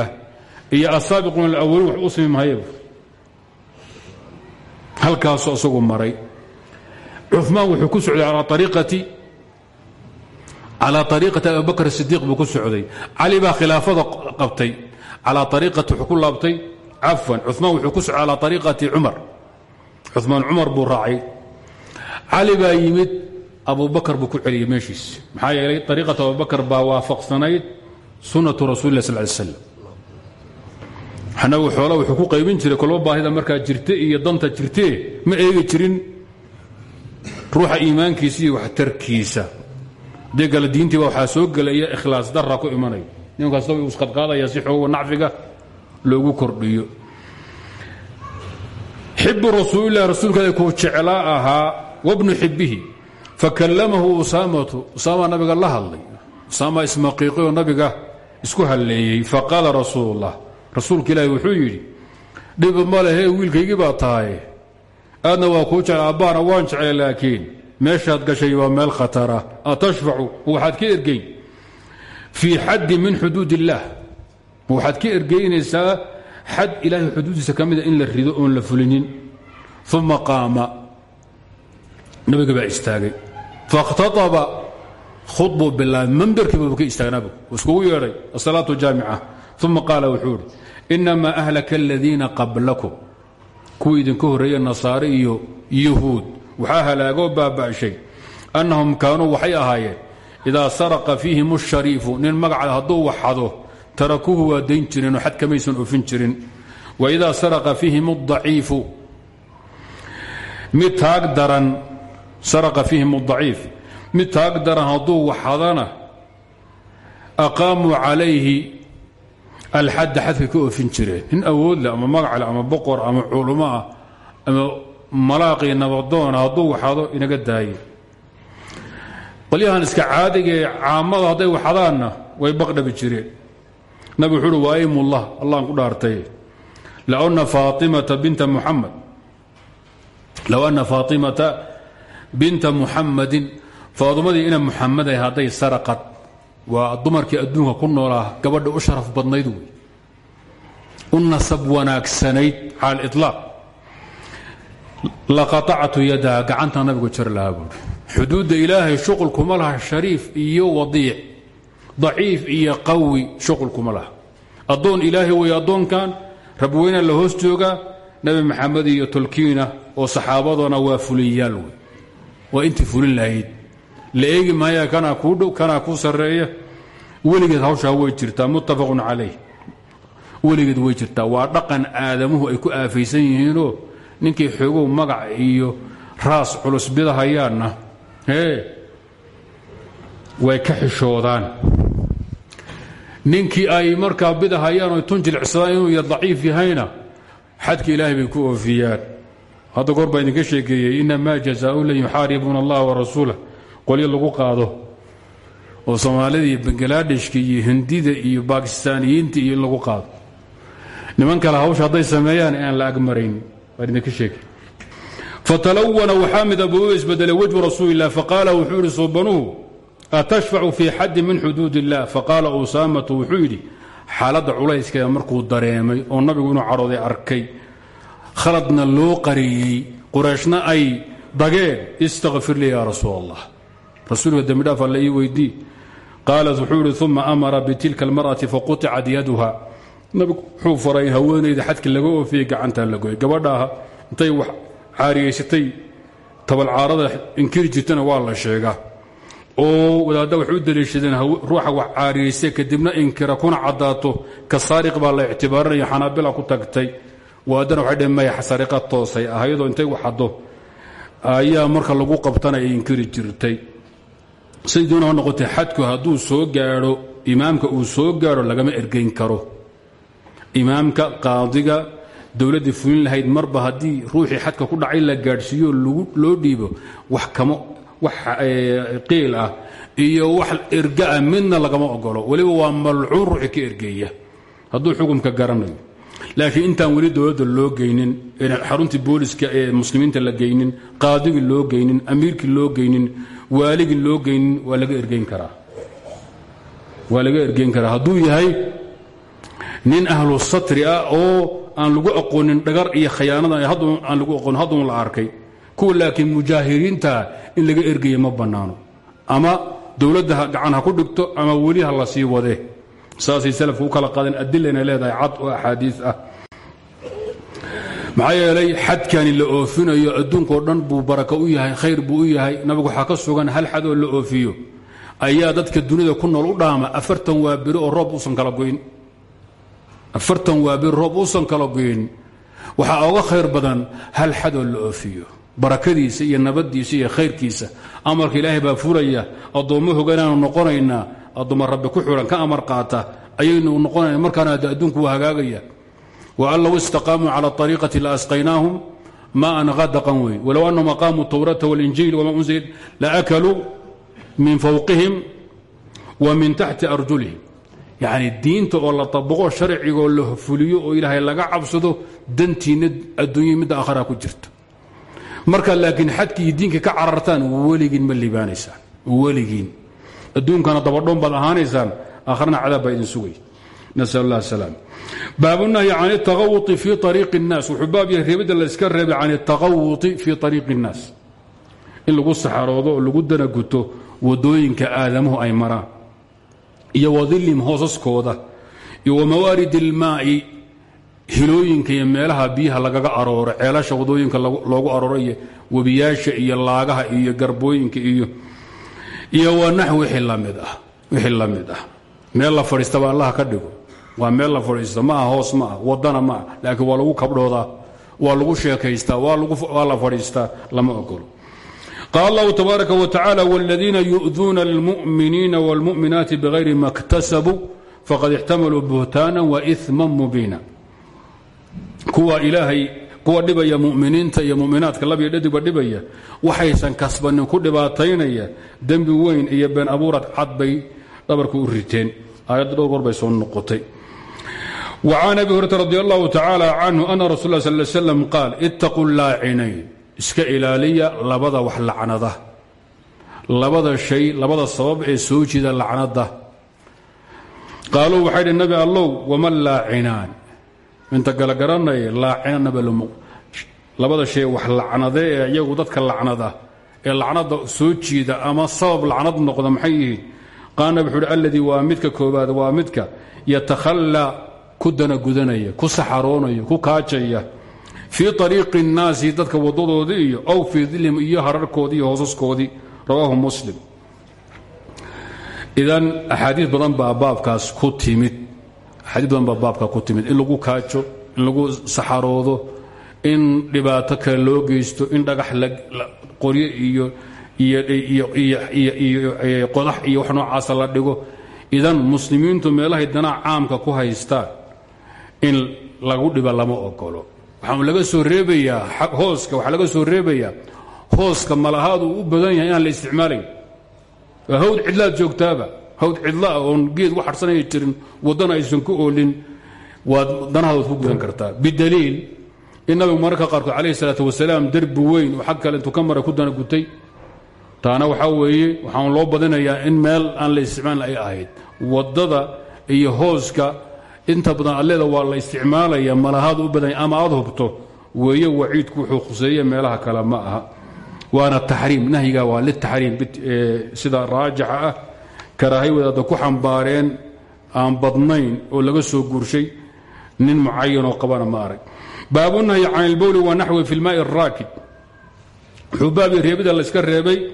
ah iyo asaabiquun alawaliin wax u simi mahayb halkaasuu asagu maray. Cumaan wuxuu ku socday calaa ariiqati abubakr sidiiq buu ku socday. Cali baa khilaafada qabtay. Calaa ariiqati wuxuu ku laabtay. Cafwan wuxuu ku socday calaa ariiqati cumar. Cumaan cumar buu raacay. Cali baa yimid abubakar buu ku celiyey meeshiis. Maxaa yeelay ariiqata abubakar baa waafaqsanayd sunnatu rasuli lah sal ly slam nabigu xoola wuxuu ku qaybin jiray kolba baahida markaa jirte iyo danta jirtee ma eegi jirin ruuxa iimaankiisa iyo waxtarkiisa. Dee gala diintiiba waxaa soo gelaya ikhlaas dara ku imanayo. Nin kasta uu isqadqaadaya si xoogo nacfiga loogu kordhiyo. Xibu rasuulilah rasuulkaada kuu jeclaa ahaa wabnu xibbihi fakallamahu usaamatu usaama nabiga la hadlay usaama ismaqiiqiyoo nabiga isku halleeyey faqaala rasuulullah rasuulka ilaahi wuxuu yidhi dhiba ma lehe wiilkaygii baa tahay aadna waa kuu jecel abbahana waan jeclay laakiin meeshaad gashay waa meel khatara atashfacu waxaad ka ergeyn fii xaddi min xuduud illaah waxaad ka ergeynaysaa xad ilaahay xuduudiisa in la rido oon la fulinin uma qaama nabiga baa istaagay fakhtaaba khudbuu bilaabay mambarkiibu ka istaagnaabuu iskugu yeedhay asalaatu jaamica. Uma qaala wuxuu idhi inamaa ahlaka aladiina qablakum. Kuwii idinka horreeye nasaare iyo yuhuud waxaa halaagoo baaba'shay annahum kaanuu waxay ahaayeen idaa saraqa fiihim ashariifu nin magaca hadduu waxxado tarakuuhu waa dayn jireenoo xad kamaysan oofin jirin. Wa idaa saraqa fiihim adaciifu mid taag daran saraqa fiihim اضaciif mid taagdaran hadduu waxadana aqaamuu calayhi alxadda xadka ka oofin jireen nin awoodleh ama magacle ama boqor ama culmo ah ama malaaqii nabadoona ah hadduu waxado inaga daaye qolyahan iska caadiga ee caamada hadday waxadaanna way baqdhabi jireen nabi wuxuu uhi waaimullah allahn ku dhaartay. Low anna faatimata binta muxamed low anna binta muxammadin faadimadii ina muxamaday hadday saraqad waa dumarkii adduunka ku noolaa gabadha u sharaf badnayd wey u nasab wanaagsanayd cala aliطlaaq laqaطactu yadaha gacanta nabigu jar lahaa buuri xuduudda ilaahay shuqul kuma laha shariif iyo wadiic daciif iyo qawi shuqul kuma laha. Addoon ilaahay wey addoonkan rabweyna la hoos jooga nebi maxamed iyo tolkiina oo saxaabadona waa fuliyaal wey waa intii fulin lahayd. La eegi maaya kanaa kuu dhow kanaa kuu sarreeya. Weligeed hawshaa way jirtaa muttafaqun calayh. Weligeed way jirtaa. Waa dhaqan aadamuhu ay ku aafaysan yihiinoo ninkii xoogow magac iyo raas culus bidahayaanna ee way ka xishoodaan. Ninkii ay markaa bidahayaan oy tun jilicsadaan inuu ya daciif yahayna xadka ilaahay bay ku oofiyaan hadda goor baa idinka sheekeeyey inamaa jazaau lan yuxaaribuuna allah warasuulah qolyo lagu qaado oo soomaalida iyo bangalaadheshka iyo hindida iyo bakistaaniyiinta iyo in lagu qaado. Niman kale hawsha hadday sameeyaan aan la agmarayn waan idinka sheekey fatalawana waxaa mid abuu isbedelay wejhu rasuuli illah faqaala wuxuu ihi suubanuhu atashfacu fii xaddi min xuduud illah faqaala usaamatu wuxuu yidhi xaaladda culayskeeda markuu dareemay oo nabigu inuu cadhooday arkay khaladna loo qariyey qurayshna ay dageen istakfir lii yaa rasuul allah rasuulka dembidhaaf alla ii weydii qaalat wuxuu ihi uma amara bitilka almar'ati faquطicat yaduha. Nabigu wuxuu faray haweenayda xadki laga oofiyey gacantaa la goy gabadhaaha intay wax caariyaysatay tabalcaarada inkiri jirtana waa la sheegaa. Oo wadaadda waxay u daliishadeen ruuxa wax caariyayse kadibna inkira kuna caddaato. Ka saariq baa la ictibaarinaya xanaabila ku tagtay waadana waxay dheen maya sariqa toosay ahayadoo intay waxaddo ayaa marka lagu qabtana ay inkiri jirtay. Say doona ha noqotay xadku hadduu soo gaadho imaamka uu soo gaadho lagama ergeyn karo. Imaamka qaadiga dowladdii fulin lahayd marba haddii ruuxii xadka ku dhacay la gaadhsiiyo loo dhiibo wax kama wax qiil ah iyo wax ergaa midna lagama ogolo weliba waa malcuun ruuxii ka ergeeya. Hadduu xukumka garanayo laakiin intaan weli dowladda loo geynin xaruntii booliska ee muslimiinta la geynin qaadigii loo geynin amiirkii loo geynin waaligii loo geynin waa laga ergeyn karaa. Waa laga ergeyn karaa. Hadduu yahay nin ahlu satri ah oo aan lagu aqoonin dhagar iyo khayaanada aan lagu aqoon hadduun la arkay kuwa laakiin mujaahiriinta in laga ergaya ma bannaano. Ama dowladda gacan ha ku dhigto ama weli ha la sii wade saasay salafku u kala qaadeen adilayna leedahay cad oo axaadiis ah. Maxaa yeelay xadkani la oofinayo adduunkao dhan buu baraka u yahay khayr buu u yahay. Nabigu waxaa ka sugan hal xad oo la oofiyo. Ayaa dadka dunida ku nool u dhaama afartan waa beri oo roob uusan kala goyn. Afartan waa beri roob uusan kala goyn. Waxaa oga khayr badan hal xad oo la oofiyo. Barakadiisa iyo nabadiisa iyo khayrkiisa. Amarka ilaahay baa furaya addoommo hoganaanu noqonaynaa addoommo rabbi ku xuran ka amar qaata ayaynu noqonayna markaana hadda adduunku waa hagaagaya. Wa an low istaqaamuu cala ariiqati la asqaynaahum maan qadaqan wey walow annahum aqaamuu tawrata walinjiil wama unzil laakaluu min fawqihim wa min taxti arjulihim. Yacni diinta oo la tabaqo sharcigoo la fuliyo oo ilaahay laga cabsado dantiinna adduunya midda aakhara ku jirta markaad laakiin xadkii diinka ka carartaan weligiin ma liibaanaysaan weligiin adduunkana dabadhoon baad ahaanaysaan aakharna cadaab baa idin sugay nasal allah salaam baabunahyi can اtaqawuطi fii ariiqi الnaas wuxuu baab yahay reebidda layska reebay can اtaqawuطi fii ariiqi الnaas in lagu saxaroodo oo lagu danaguto wadooyinka aadamuhu ay maraan iyo wadillim hoosaskooda iyo wamawaarid اlmaa'i hilooyinka iyo meelaha biyaha lagaga arooro ceelasha wadooyinka loogu arooro iyo webiyaasha iyo laagaha iyo garbooyinka iyo iyo wanax wixii lamid ah wixii la mid ah meel la fadhiistaba allaha ka dhigo waa meel la fadhiista ma aha hoos ma ah wadana ma ah laakiin waa lagu kabdhoodaa waa lagu sheekaystaa waa la fadhiistaa lama ogolo qaal allahu tabaaraka wa tacaala wاladiina yu'duuna اlmu'miniina wاlmu'minaati bغayri ma اktasabuu faqad ixtamaluu buhtaanan waإثma mubiina kuwa ilaahay kuwa dhibaya muminiinta iyo muminaadka labiyo dhadiba dhibaya waxaysan kasbanin ku dhibaataynaya dembi weyn iyo been abuurad cad bay dhabarku u riteen. Aayadda dhowr goor soo noqotay. وcan abi hurata radi allahu tacaala canhu ana rasul la sal slam qaal itaquu laacinayn iska ilaaliya labada wax lacnada. Labada shay labada sabab ee soo jida lacnada. Qaaluu waxay dhi nabi allow wama laacinaan inta galagaranaya laacinanaba labada shay wax lacnade ee iyagu dadka lacnada. Ee lacnada soo jiida ama sabab lacnad noqda maxay yihiin? Qaal nabi wuxu uhi waa midka koobaad waa midka yatakhallaa ku danagudanaya ku saxaroonaya ku kaajaya. Fii ariiqi الnaasi dadka wadadoodii iyo aw fii dilhim iyo hararkoodii iyo hoosaskoodii rawaahu muslim. Idan axaadiis badan baa baabkaas ku timid badan baa baabkaa ku timid in lagu kaajo in lagu saxaroodo in dhibaato kale loo geysto in dhagax qoryo iyo iyo qodax iyo wax noocaasa la dhigo. Idan muslimiintu meelahay danaa caamka ku haystaan in lagu dhiba lama ogolo waxaa laga soo reebayaa hooska waxaa laga soo reebayaa hooska malahaadu u badan yahay inaan la isticmaalayn waa hawd cidlaad joogtaaba hawd cidlaa oon geed u xadhsanaya jirin waddana aysan ku oolin waad danahadood ku gudan kartaa. Bidaliil in nabigu mararka qaarkood calayhi salaatu wasalaam derbi weyn oo xag kale intuu mara ku dana gutay. Taana waxaa weeye waxaan loo badinayaa in meel aan la isticmaalin ay ahayd. Waddada iyo hooska inta badan alleeda waa la isticmaalaya malahaad u badanya ama aad hubto weeye waciidku wuxuu khuseeye meelaha kale ma aha. Waana taxriim nahyiga waa litaxriim sida raajixa ah karaahay wadaadda ku xambaareen aan badnayn oo laga soo guurshay nin mucayanoo qabana ma arag. Baabunahyi can wa naxwi fi lmaai araakid wuxuu baabi reebida layska reebay.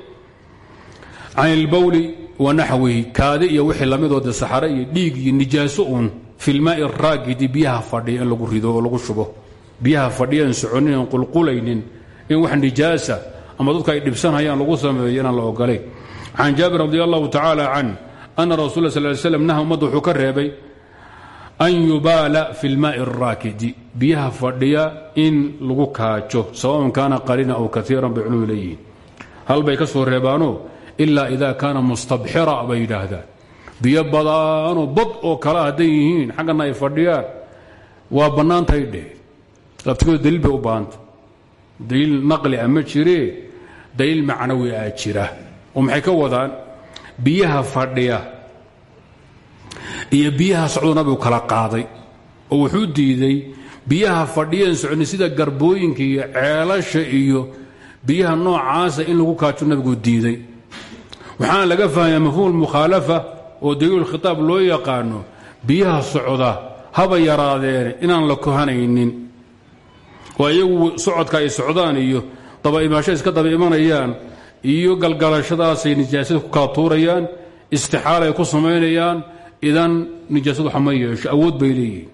Can ilbowli wa naxwihi kaadi iyo wixii lamidooda saxare iyo dhiig iyo nijaaso uun fi lmaai araakidi biyaha fadhiya lagu rido oo lagu shubo. Biyaha fadhiya aan qulqulaynin in wax nijaasa ama dadku ay dhibsanhayaan lagu sameeyo la ogolayn can jaabir radi allahu tacaala can ana rasul sal l slam naha ummadda wuxuu ka reebay an yubaala fi lmaai araakidi biyaha fadhiya in lagu kaajo sawaun kaana qaliilan aw kaiiran bay culumi leeyihiin hal bay ka soo reebaano ilaa ida kaana mustabxira bay yidhaahdaan biyo badaanoo bad oo kale hadday yihiin xaggana ay fadhiyaan waa bannaantahay dheh laftigooda daliil bay u ma jiree daliil macnawi a jira oo maxay ka wadaan? Biyaha fadhiya. Iyo biyaha socdo nabigu kala qaaday. Oo wuxuu diiday biyaha fadhiyeen socni sida garbooyinka iyo ceelasha iyo biyaha noocaasa in lagu kaajo nabigu diiday. Waxaana laga fahmaya mafhuum mukhaalafa oo daliil khitaab loo yaqaano biyaha socda haba yaraadeene inaan la kohanaynin. Oo iyagu socodka ay socdaan iyo dabaimaasho iska daba imanayaan iyo galgalashadaasay nijaasada ku kala tuurayaan ku samaynayaan idan nijaasadu xama yeesho awood bay leeyihiin.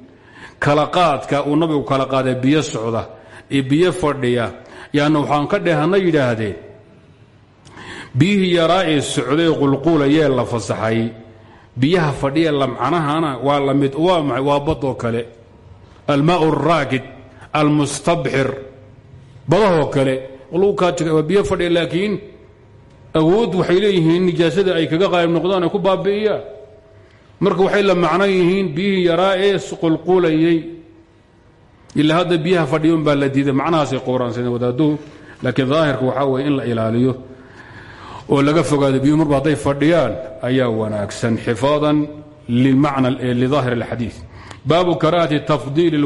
Kala qaadka uu nabigu kala qaaday biyo socda iyo biyo fadhiya yaanna waxaan ka dhehana yidhaahdeen biyihii yaraa ee socday qulquulayee la fasaxay biyaha fadhiya lamcanahana waa la waa maxay waa badoo kale. Almaau araakid almustabxir badahoo kale biyo fadhiya laakiin awood waxay leeyihiin nijaasada ay kaga qaalib noqdaan ay ku baabi'iyaan marka waxay la macno yihiin yaraa ee isqulqulayey ilaa hadda biyaha fadhiyon baa la diiday macnahaasay qowraansadeen laakiin daahirka waxaa weeye in la ilaaliyo. Oo laga fogaado biyuhu marba hadday fadhiyaan ayaa wanaagsan xifaadan limacna lidaahir alxadiid baabu karaahati tafdiili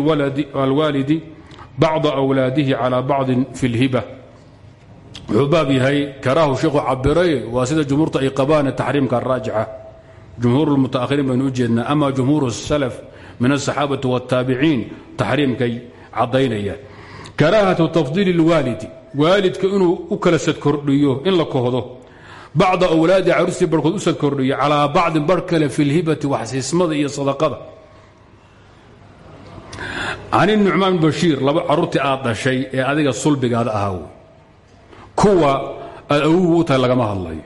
alwaalidi bacda wlaadihi calaa bacdin fi اlhiba wuxuu baab yahay karaahu sheikhu cabiray waa sida jumhuurta ay qabaane taxriimka raajixa. Jumhuur lmutaahiriin baynu u jeednaa ama jumhuur salaf min asaxaabati wataabiciin taxriimkay caddaynaya. Karaahatu tafdiili lwaalidi waalidka inuu u kala sadkordhiyo in la kohdo. Bacda awlaadi caruurtii barhkood u sadkordhiyo calaa bacdin barh kale fi lhibati waxsiismada iyo sadaqada. Can nucmaan bashiir laba kuwa aad awowga u tahay lagama hadlayo.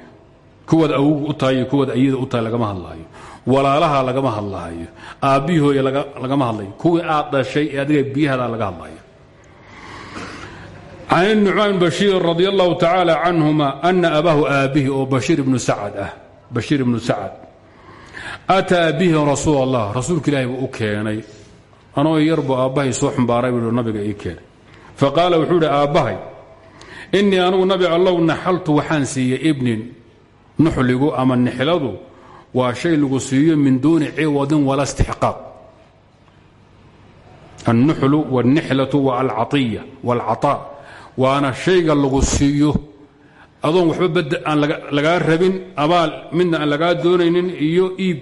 Kuwaad awowga u tahay kuwaad ayada u tahay lagama hadlaayo walaalaha lagama hadlaayo aabbihooya lagama hadlayo. Kuwii aad dhashay adiga biyahaada laga hadlayo. Can nucmaan bashiir radi allahu tacaala canhuma ana abaahu oo bashiir ibnu sacad ah. Bashiir ibnu sacad. Ataa bihi rasuul allah rasuulka ilaahi buu u keenay. Anoo yarbu aabbahay soo xumbaaray buu nabiga ii keenay faqaala wuxuu idhi innii anugu nabi allow naxaltu waxaan siiyey ibnin nuxligu ama nixladu waa shay lagu siiyo min duuni ciwadin wala istixqaaq annuxlu wاlnixlatu wa alcaiya wاlcaطaa waana shayga lagu siiyo adoon waxba bad aan lagaa rabin abaal midna aan lagaa doonaynin iyo iib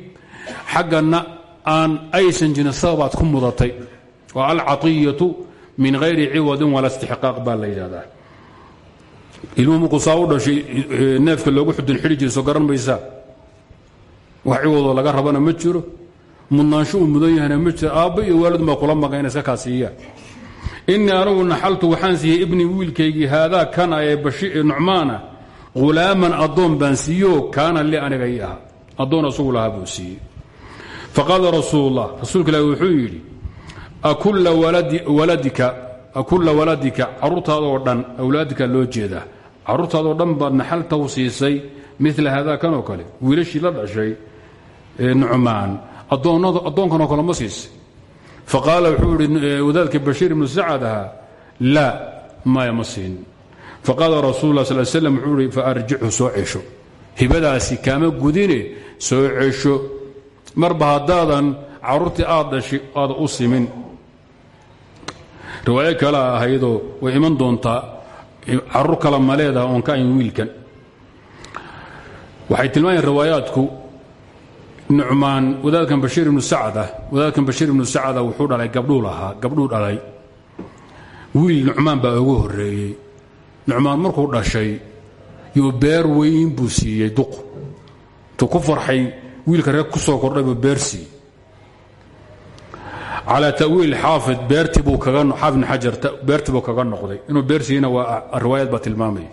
xaggana aan aysan jirin sababaad ku mudatay waa alcaطiyatu min hayri ciwadin wala istixqaaq baa la yidhahdaa ilmuhu markuu saa u dhashay neefka loogu xudun xidhi soo garan maysaa wax ciwadoo laga rabana ma jiro. Mudnaansho uu mudan yahana ma jiro. Aabba iyo waalidun baa kula maga inay iska kaasiiyaan innii anugu naxaltu waxaan siiyey ibnii wiilkaygii haadaa kana ee nucmaana hulaaman addoon baan siiyo kaana li aniga ii aha addoon asugu lahaa buu siiyey. Faqaala rasuulullah rasuulka ilaahi wuxuu yidhi akulla waladika carruurtaadoo dhan awlaadika loo jeedaa. Carruurtaadoo dhan baad naxaltahu siisay mila haadaa kanoo kale. Wiilashii la dhashay nucmaan addoonkanoo kale ma siisay. Faqaala wuxuu ihi wadaadkii bashiir ibnu sacad ahaa laa maya ma siin. Faqaala rasul la sal slam wuxuu ihi faarjichu soo cesho. Hibadaasi kaama gudine soo cesho. Marba haddaadan carruurtii aad dhashay aada u simin riwaayo kale ahaydoo way iman doontaa carruur kale ma leedaha oon ka ayn wiilkan. Waxay tilmaayeen riwaayaadku nucmaan wadaadkan bashiir ibnu sacad ah wadaadkan bashiir ibnu sacada wuxuu dhalay gabdhuu lahaa gabdhuu dhalay. Wiil nucmaan baa ugu horreeyey. Nucmaan markuu dhashay yuu beer weyn buu siiyey duq. Intuu ku farxay wiilka reer ku soo kordhay buu calaa tawiil xaafid beertii buu kaga xaafid bn xajar beertii buu kaga noqday inuu beer siiyeyna waa riwaayad baa tilmaamaya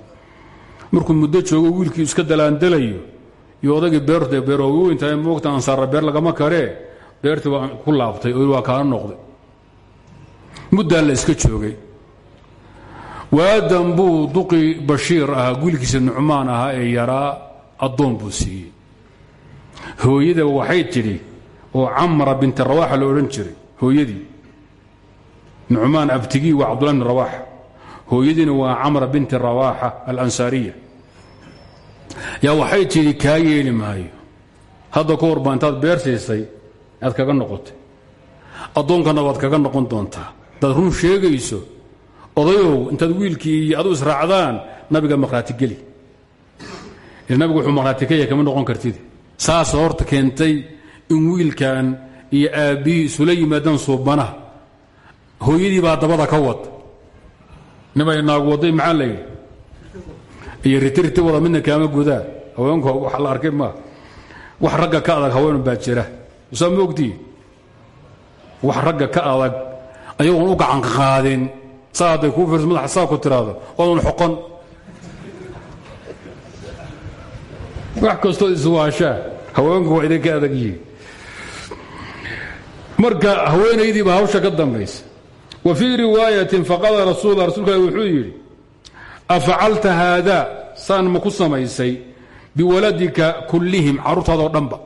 markuu muddo joogo wiilkii iska dalaandalayo iyo odagii beerte beeroogu weyntahay moogta ansaara beer lagama karee beertii waa ku oo waa kaala noqday muddaa la iska joogay waadan buu duqii bashiir ahaa wiilkiisa nucmaan ahaa ee yaraa addoon buu siiyey hooyada waxay tidhi oo camra binti rawaaxa la jiray hooyadii. Nucmaan abtigii waa cabdullahi bn rawaaxa hooyadiina waa camra binti rawaaxa alansaariya. Yaa waxay tidhi kaa yeeli maayo. Hadda ka warbaa intaad beer siisay aad kaga noqotay. Addoonkana waad kaga noqon doontaa. Haddaad run sheegayso odayow intaad wiilkii iyo adu israacdaan nabiga makhraati geli. Nabigu wuxuu ka kama noqon kartid. Saasa horta keentay in wiilkan iyo aabbihii isula yimaadaan hooyadii baa dabada ka wad. Nimay naagu waday maxaa la iyo ritiriti wada midna kaama gudaa. Haweenku wax la arkay maa wax ragga ka adag haween baa jira. Saa moogtii wax ragga ka adag ayagoon u gacan qaadin. Saa hadday kuu fiirso saa ku tiraahdo oodun xoqon. Wax kastood iswaashaa haweenku waa idinka adag yihiin marka haweenaydiiba hawsha ka dambaysa. Wa fii riwaayatin faqala rasuul rasulka wuxuu yidhi afacalta haada saan ma ku samaysay. Biwaladika kullihim carruurtaadoo dhanba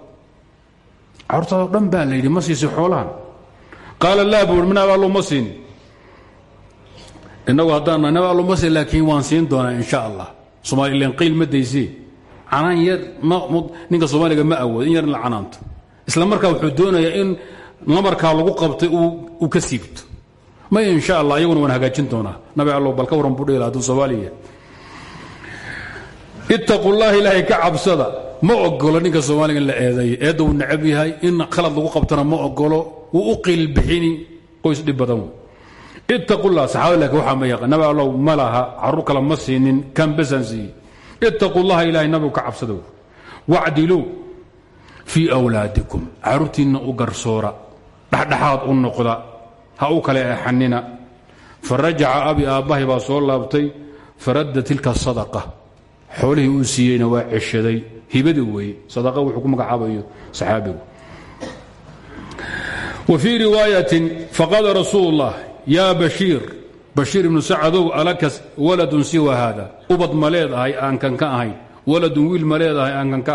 carruurtaadoo dhan la yidhi ma siisay xoolahan. Qaala laa buur min abaallo ma siin? Innagu haddaan nab allo ma siin laakiin waan siin doonaa in sha allah. Somaalilan qiil ma daysee canaan yar ninka soomaaliga ma awoodo in yar la canaanto. Isla markaa wuxuu doonayaa in namarkaa lagu qabtay uu ka siibto may in sha allah iyaguna waan hagaajin doonaa. Nabi allow bal ka warran buu dhehila hadduu soomaaliya. Ittaqu llaha ilaahay ka cabsada. Ma ogolo ninka soomaaliga la eedeeyo eedda uu yahay in khalad lagu qabtana ma ogolo wuu u qiilbixini qoys dhib badan ittaqu llah saxaabada laakiin ma nabi allow ma laha carruur ma siinin kan besaan siiyey. Ittaqu llaha ilaahay ka cabsada wacdiluu fii wlaadikum carruurtiinna u dhexdhexaad u noqda ha u kale eexanina farajaca abi aabbahay baa soo laabtay faradda tilka sadaqa. Xoolihii uu siiyeyna waa ceshaday. Hibadii weeye sadaqa wuxuu ku magacaabayo saxaabigu. Wa fii riwaayatin faqaala rasuulu ullah yaa bashiir bashiir ibnu sacadow alaka waladun siwa haada? Ubad ma leedahay aan kan ka ahayn waladun wiil ma leedahay aan kan ka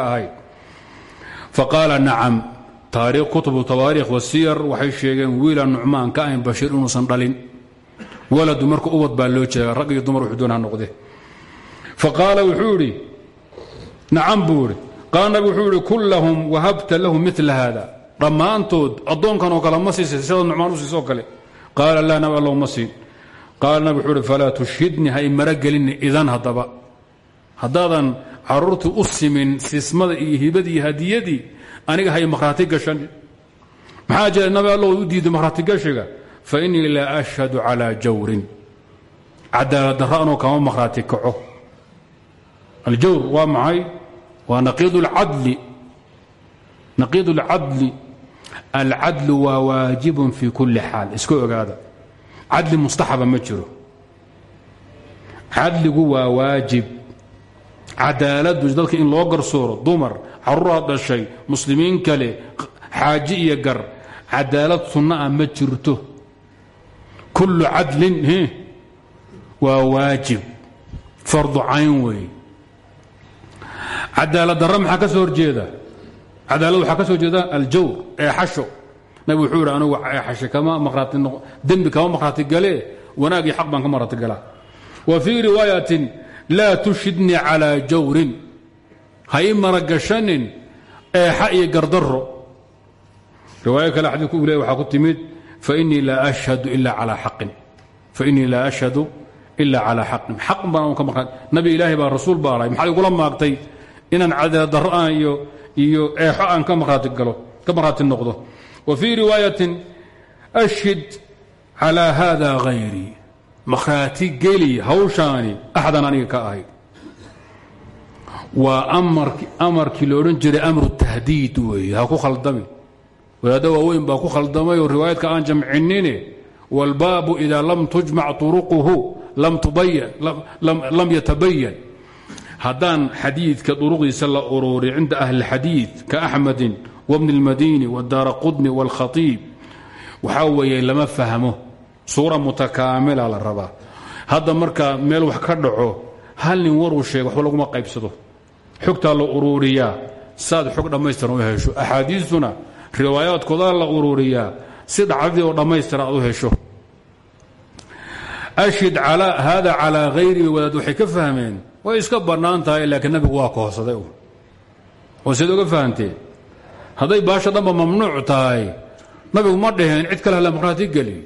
kutubu tawaariikh wasiyar waxay sheegeen wiilaan nucmaan ka ahayn bashiir inuusan dhalin. Waladu marka ubad baa loo jeegaa rag iyo dumar wuxuu doon ha noqde faqaala wuxuu idhi nacam buu idhi qaala nabi wuxuu idhi kullahum wahabta lahu mila haada. Dhammaantood addoonkan oo kale ma siisay sida nucmaan u kale. Qaala laa nabi allow ma siin. Qaala nabi wuxuu idhi falaa idan haddaba. Haddaadan carruurtii u simin sismada iyo hibadii hadiyadii aniga hay makhraati gashanin maxaa jira nabi allow u diiday makhraati gashiga? Fa innii laa ashhadu calaa jawrin. Cadaalad darro anoo kama makhraati kaco. Aljawr waa maxay? Waa naqiid اlcadli naqiid اlcadli alcadlu waa waajibun fi kulli xaal. Iska ogaada. Cadli mustaxaba ma jiro. Cadligu waa waajib. Dadka in loo garsooro dumar caruuraad dhashay muslimiin kale xaaji iyo gar cadaalad sunna ah ma jirto kullu cadlin waa waajib fardu cayn weeye cadaalad darra ka soo horjeeda cadaalad waxaa ka soo jeeda aljawr eexasho nabi wuxuu yidhi anugu eexashay kama maqhraati dembi kama maqhraati galee wanaag iyo xaq baan ka maqhraati galaa wa fii riwaayatin laa tushidnii calaa jawrin ha ii maragashanin eexa iyo gardarro. Riwaayo kale xadiidku u waxaa ku timid fainii laa ashhadu ila calaa xaqin. Fainii laa ashhadu ila calaa xaqin. Xaq baan ka maqan nabi ilaahay baa rasuul baa ahay maxaad igula maagtay inaan cadaalad darro aan iyo eexo aan ka maqhraati galo ka maqhraati noqdo? Wa fii riwaayatin ashhid calaa haada hayrii makhraati geli hawshaani axdan aniga ka ahay waa amarkii lo odhan jiray amru tahdiid weeye ha ku khaldami wadaadda waaweyn baa ku khaldamay oo riwaayadka aan jamcinine wاlbaabu ida lam tujmac turuquhu lam yatabayan haddaan xadiidka duruqdiisa la ururi cinda ahli اlxadiid kaaxmedin wbni اlmadini wاdaara qudni wاlkhaiib waxaa weeye lama fahmo suura mutakaamila la rabaa hadda markaa meel wax ka dhaco hal nin waruu sheega waxba laguma qaybsado xogtaa la uruuriyaa saad xog dhammaystiran u hesho. Axaadiistuna riwaayaadkoodaa la uruuriyaa si dhacdadii oo dhammaystiran aad u hesho. Ashhid haada calaa hayri wadaad waxay ka fahmeen way iska bannaan tahay laakiin nabigu waa koorsaday oo siad oga fahamteen hadday baasha dhanba mamnuuc tahay nabigu ma dhaheen cid kale hala maqhraati geli.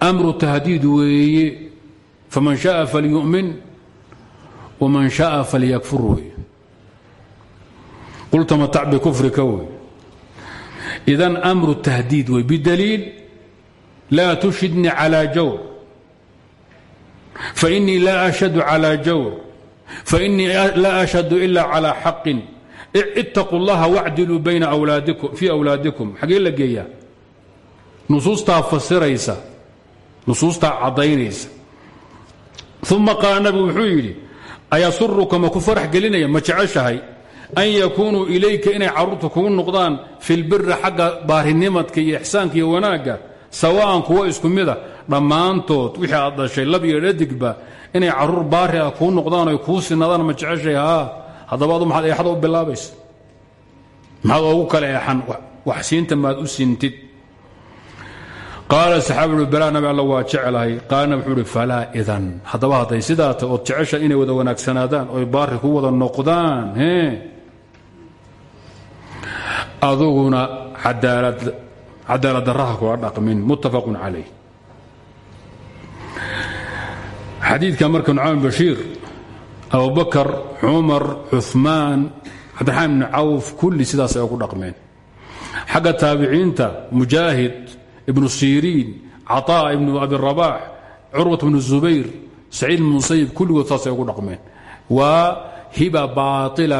Amru tahdiid weeye faman shaءa falyu'min waman shaءa falyakfur wey qul tamatac bikufrika wey idan amru tahdiid wey bidaliil laa tushidni calى jawr fainii laa ashhadu calى jawr fainii laa ashhadu ila calى xaqin ittaquu اllaha wacdiluu bayna fii awlaadikum xagee la geeyaa nusuustaa fasiraysa nusuustaa caddaynaysa uma qaala nabigu wuxuu yidhi ayasuruka ma ku farax gelinaya ma jeceshahay an yakuunuu ilayka inay carruurta kugu noqdaan filbiri xagga baarinimadka iyo ixsaanka iyo wanaagga sawa'an kuwa isku mida dhammaantood wixii aad dhashay lab iyo dhadigba inay carruur baari ah kuu noqdaan oy kuu sinadaan ma jeceshahay? Haa haddaba adu maxaad eexda u bilaabaysa? Maxaad oogu kale eexan wax siinta maad u sintid qaala saxaabi uhi balaa nabi alla waa jeclahay. Qaala nabi wuxuu uhi falaa idan. Haddaba hadday sidaa tahy ood jecesha inay wada wanaagsanaadaan oy baari ku wada noqdaan aduguna cadaalad darraha kula dhaqmin muttafaqun calayh. Xadiidka marka nucmaan bashiir abubakar cumar cumaan cabdiraxmaan ibni cawf kulli sidaas ay ugu dhaqmeen. Xagga taabiciinta mujaahid ibnu siriin caطaa ibnu abi rabaax curwat bnu zubayr saciid ibnu musayib kulligood saasay ugu dhaqmeen. Waa hiba baaila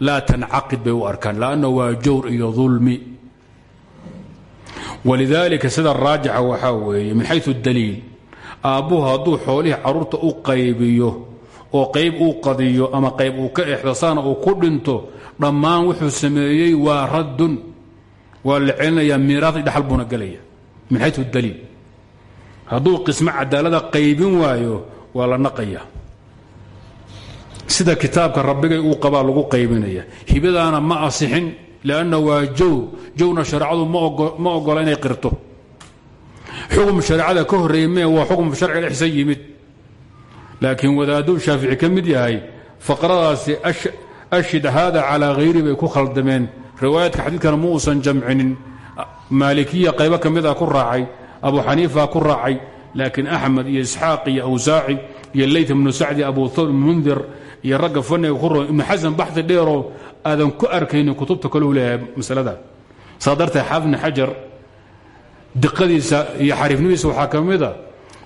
laa tancaqid bay u arkaan lanna waa jawr iyo dulmi. Walidaalika sida raajixa waxaa weeye min xayu daliil aabbuhu hadduu xoolihii carruurta u qaybiyo oo qayb uu qadiyo ama qayb uu ka exdasaana uu ku dhinto dhammaan wuxuu sameeyey waa raddun waa la celinayaa miiraadi dhaxal buuna gelaya min xayu daliil. Hadduu qismo cadaalada qaybin waayo waa la naqaya sida kitaabka rabbigay uu qabaa lagu qaybinaya hibadaana ma asixin lanna waa jow jowna shareecadu ma ogola inay qirto. Xukm shareecada ka horreeye mee waa xukm sharciga dhexsa yimid. Laakiin wadaaduu shaafici ka mid yahay faqradaasi ashid haada calaa hayri bay ku khaldameen riwaayadka xadiidkana ma uusan jamcinin. Maalikiya qaybo ka mida ku raacay abu xaniifa ku raacay laakiin axmed iyo isxaaq iyo awsaaci iyo leyt ibnu sacdi abu thawr mundir iyo ragga faniga ku ro ibnu xasan baxdi dheeroo aadan ku arkaynin kutubta kaleu leeyahay masalada. Saa darteed xaafid ibn xajar diqadiisa iyo xariifnimadiisa waxaa ka mida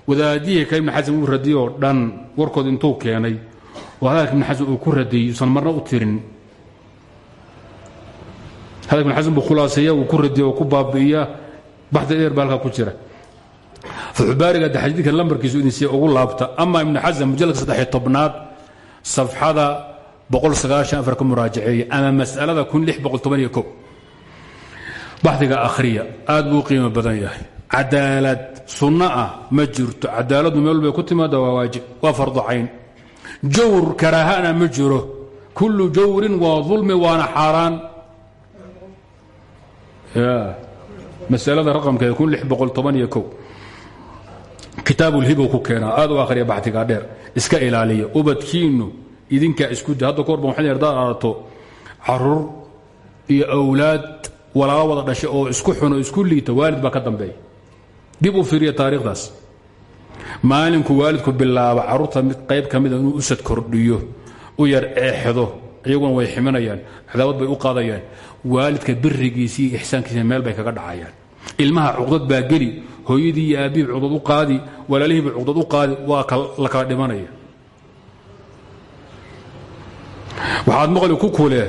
wadaadihii ka ibn xasan uu radiyey oo dhan warkood intuu keenay oo hadalka ibn xasan uu ku radiyey usan marna u tirin hadalka ibn xasan buu khulaaseeya uu ku radiya oo ku baabi'iya baxdi dheer baa halkaa ku jira. Fuxubaariga de xadiidka lambarkiisu idinsiiya ugu laabta ama ibn xasan mujalladka saddexiy tobnaad safxada ka muraajaceeya ama masalada baxdiga akhriya aad buu qiimo badan yahay. Cadaalad sunno ah ma jirto. Cadaaladu meel bay ku timaada waa waajib waa fardu cayn. Jawr karaahana ma jiro. Kullu jawrin waa dulmi waana xaaraan masalada raqamkeeda kitaab ulhibow ku keenaa aad u akhriya baxdiga dheer iska ilaaliya ubadkiinnu idinkaa isku da hadda kahor ba waxay hadaad arato carruur iyo awlaad walaalo wada dhashay oo isku xuno isku liita waalid baa ka dambeeya. Dib u fiiriya taariikhdaas. Maalinku waalidku bilaaba carruurta mid qayb ka mida inuu usad kordhiyo u yar eexdo iyaguna way ximinayaan cadaawad bay u qaadayaan waalidka birigiisi iyo ixsaankiisa meel bay kaga dhacayaan. Ilmaha cuqdad baa geli hooyadii iyo aabbihii cuqdad u qaadi walaalihiiba cuqdad u qaadi waa la kala dhimanaya. Waxaad maqli ku kule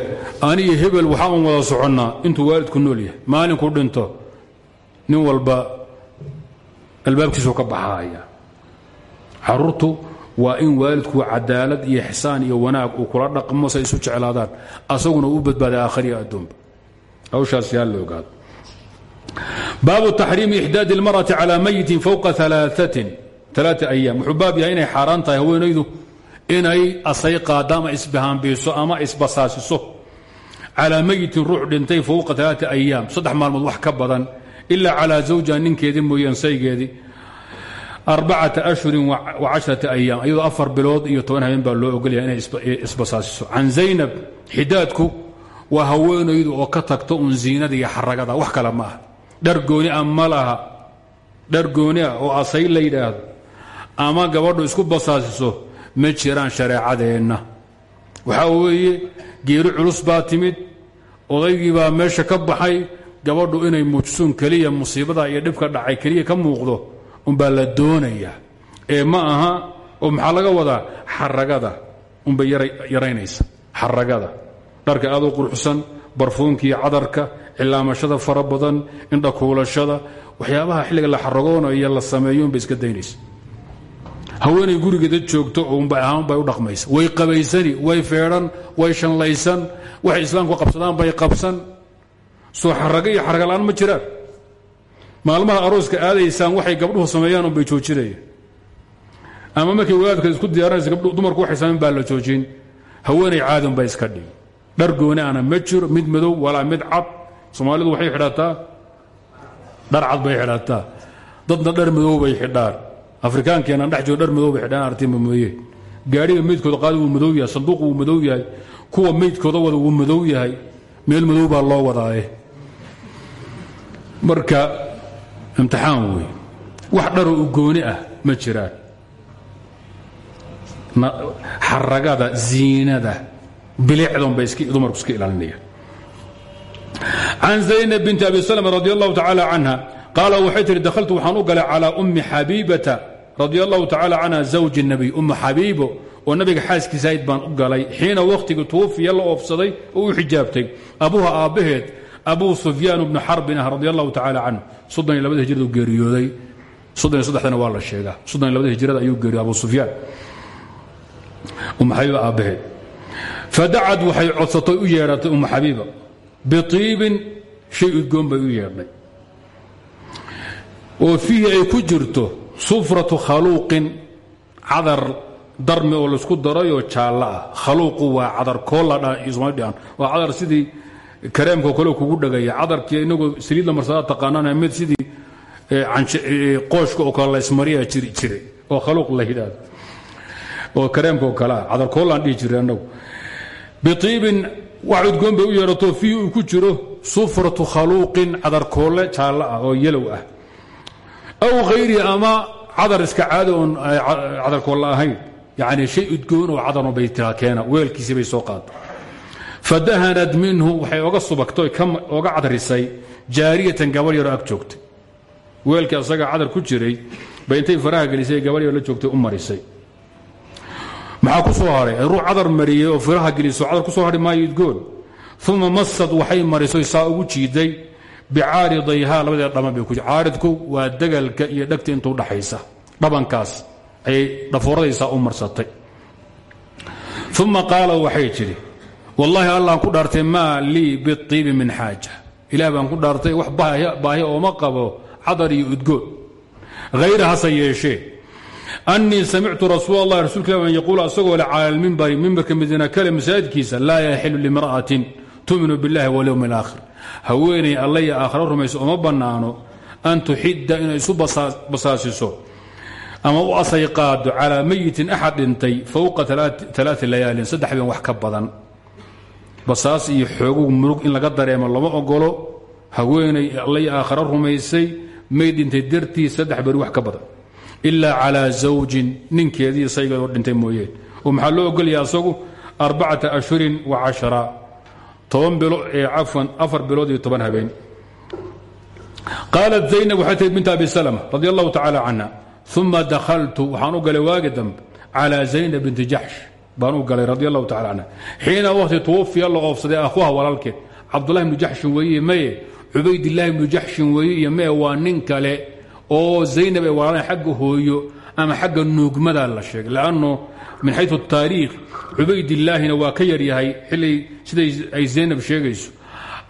aniyo hebel waxaan wada soconnaa intuu waalidku nool yahay. Maalinkuu dhinto nin walba albaabkiisuu ka baxaaya. Caruurtu waa in waalidku cadaalad iyo ixsaan iyo wanaag uu kula dhaqmo say isu jeclaadaan asaguna u badbaada aakhriya adduunba hawshaas yaa la ogaado baabu taxriimi ixdaadi اlmarأati calى mayitin fowqa alaaثatin alaa ayaam wuxuu baab yahay inay xaaraan tahay haweenaydu inay asay qaaddo ama isbahaambiiso ama isbasaasiso calaa mayitin ruux dhintay fowqa alaa ayaam saddex maalmood wax ka badan ilaa calaa zawja ninkeedii mooyaan saygeedii arbacata ashhurin wa cashrata ayaam iyadoo afar bilood iyo toban habeen baa loo ogolaya inay isbasaasiso can zaynab xidaadku waa haweenaydu oo ka tagto uun ziinada iyo xaragada wax kale ma ah dhar gooni ah ma laha. Dhar gooni ah oo asay la yidhaahdo. Ama gabadhu isku basaasiso ma jiraan shareecadeenna. Waxaa weeye geeri culus baa timid odaygii baa meesha ka baxay gabadhu inay muujisuun keliya musiibada iyo dhibka dhacay keliya ka muuqdo umbaa la doonayaa ee ma aha oo maxaa laga wadaa? Xaragada. Unbay yaraynaysa. Xaragada dharka aad u quruxsan barfuunkii cadarka cilaamashada fara badan indhakuulashada waxyaabaha xilliga la xaragoonayo la sameeyo unbay iska daynaysa. Haweenay gurigeeda joogto unbay ahaan bay u dhaqmaysa. Way qabaysani way feedhan way shanlaysan waxay islaamku qabsadaan bay qabsan. Soo xaraga iyo xaragala'aan ma jiraan. Maalmaha arooska aadaysaan waxay gabdhuhu sameeyaan unbay joojinayaan. Ama markay wadaadka isku diyaarinaysa gabdhu dumarku waxay sameyn baa la joojin. Haweenay caadun bay iska dhigi dhar gooni ana ma jiro mid madow walaa mid cad. Soomaalidu waxay xidhataa dhar cad bay xidhataa dadna dhar madow bay xidhaan. Afrikaankeenan dhex dhar madow bay xidhaan artima mooye. Gaadhiga meydkooda qaadi wuu madow yahay sanduuqu wuu madow yahay kuwa meydkooda wada wuu madow yahay. Meel madow baa loo wadaaye. Marka imtixaan wey wax dharoo u gooni ah ma jiraan. Xaragada ziinada can zaynab binti abi slm radi allahu tacaala canha qaala waxay tihi dakhaltu waxaan u galay calaa ummi xabiibata radi allahu tacaala canha zawji nabiy ummu xabiibo oo nabiga xaaskiisa ayd baan u galay xiina wakhtigii tuufiya la oofsaday oo u xijaabtay. Abuha aabbaheed abu sufyaan bnu xarbin ah radi allahu tacaala canhu soddon iyo labada hijradu geeriyooday. Soddon iyo saddexdana waa la sheegaa. Soddon iyo labada hijrada ayuu geeriyo abu sufyaan. Ummu xabiiba aabbaheed fadacad waxay codsatay u yeedhatay ummu xabiiba. Biiibin shay udgoon bay u yeedhay. Oo fiihi ay ku jirto sufratu khaluuqin cadar darmi oo la isku darayoo jaallo ah. Khaluuqu waa cadar kooladhaan waa cadar sidii kareemka kale kugu dhagaya. Cadarkii inagoo saliidla marsada taqaanaan mid sidii qooshka oo kale laysmariya jire oo khaluuq la yidhaahdo. Oo kareemka oo kale ah. Cadar koolaan dhihi jire annagu biiibin wax udgoon bay u yeedhato fiihi uu ku jiro sufratu khaluuqin cadar koole jaallo ah oo yalow ah aw hayri ama cadar iska caada oon cadarkoolla ahayn yani shay udgoon oo cadarno bay tiraa keena weelkiisii bay soo qaada fadahanad minhu waxay oga subagtay oga cadrisay jaariyatan gabadh yaroo ag joogtay weelkii asaga cadar ku jiray maxaa ku soo haray? Ruu cadar mariyey oo firaha geliso cadar ku soo hadhi maayo udgoon uma masad waxay marisoy saa ugu jiiday. Bicaaridayhaa labadeeda dhaban bay ku caaridku waa degalka iyo dhegta intuu dhaxaysa. Dhabankaas ayay dhafuuradaysaa u marsatay. Uma qaala waxay tidhi wallaahi allaan ku dhaartay maa lii biibi min xaaja. Ilaah baan ku dhaartay wax baahi ooma qabo cadar iyo udgoon hayra hase yeeshee annii samictu rasuul ilah an yaquula asagoo le cala almimbari mimbarka madiina kale masaajidkiisa laa yaxilu limra'atin tu'minu biاllahi walyowmi alaakhir haweenay alla iyo aakhiro rumayso uma bannaano an tuxidda inay isu basaasiso. Ama u asay qaado calaa meyitin axad dhintay fowqa alaai layaalin saddex been wax ka iyo xooguhu murug in laga dareemo lama ogolo. Haweenay alla iyo rumaysay may dhintay dartii saddex beri wax ka ilaa calaa zawjin ninkeedii saygadoo dhintay mooyeen oo maxaa loo ogolaya asagu? Arbacata ashhurin wa cashara. Toban bilo ee afar bilood iyo toban habeen. Qaalat zaynab waxay tihi bint abi salma radi allahu tacaala canha dakhaltu waxaan u galay waagi dambe calaa zaynab binti jaxsh baan u galay radi allahu tacala canha xiina oofsaday akhuha walaalkeed cabdullahi bnu jaxshin weeye maye cubaydillaahi bnu jaxshin weeye iyo mee waa nin oo zaynab ay walaalaan xagga hooyo ama xagga nuugmada la sheegay. Lanno min xayu taariikh cubaydillaahina waa ka yaryahay xili siday ay zaynab sheegayso.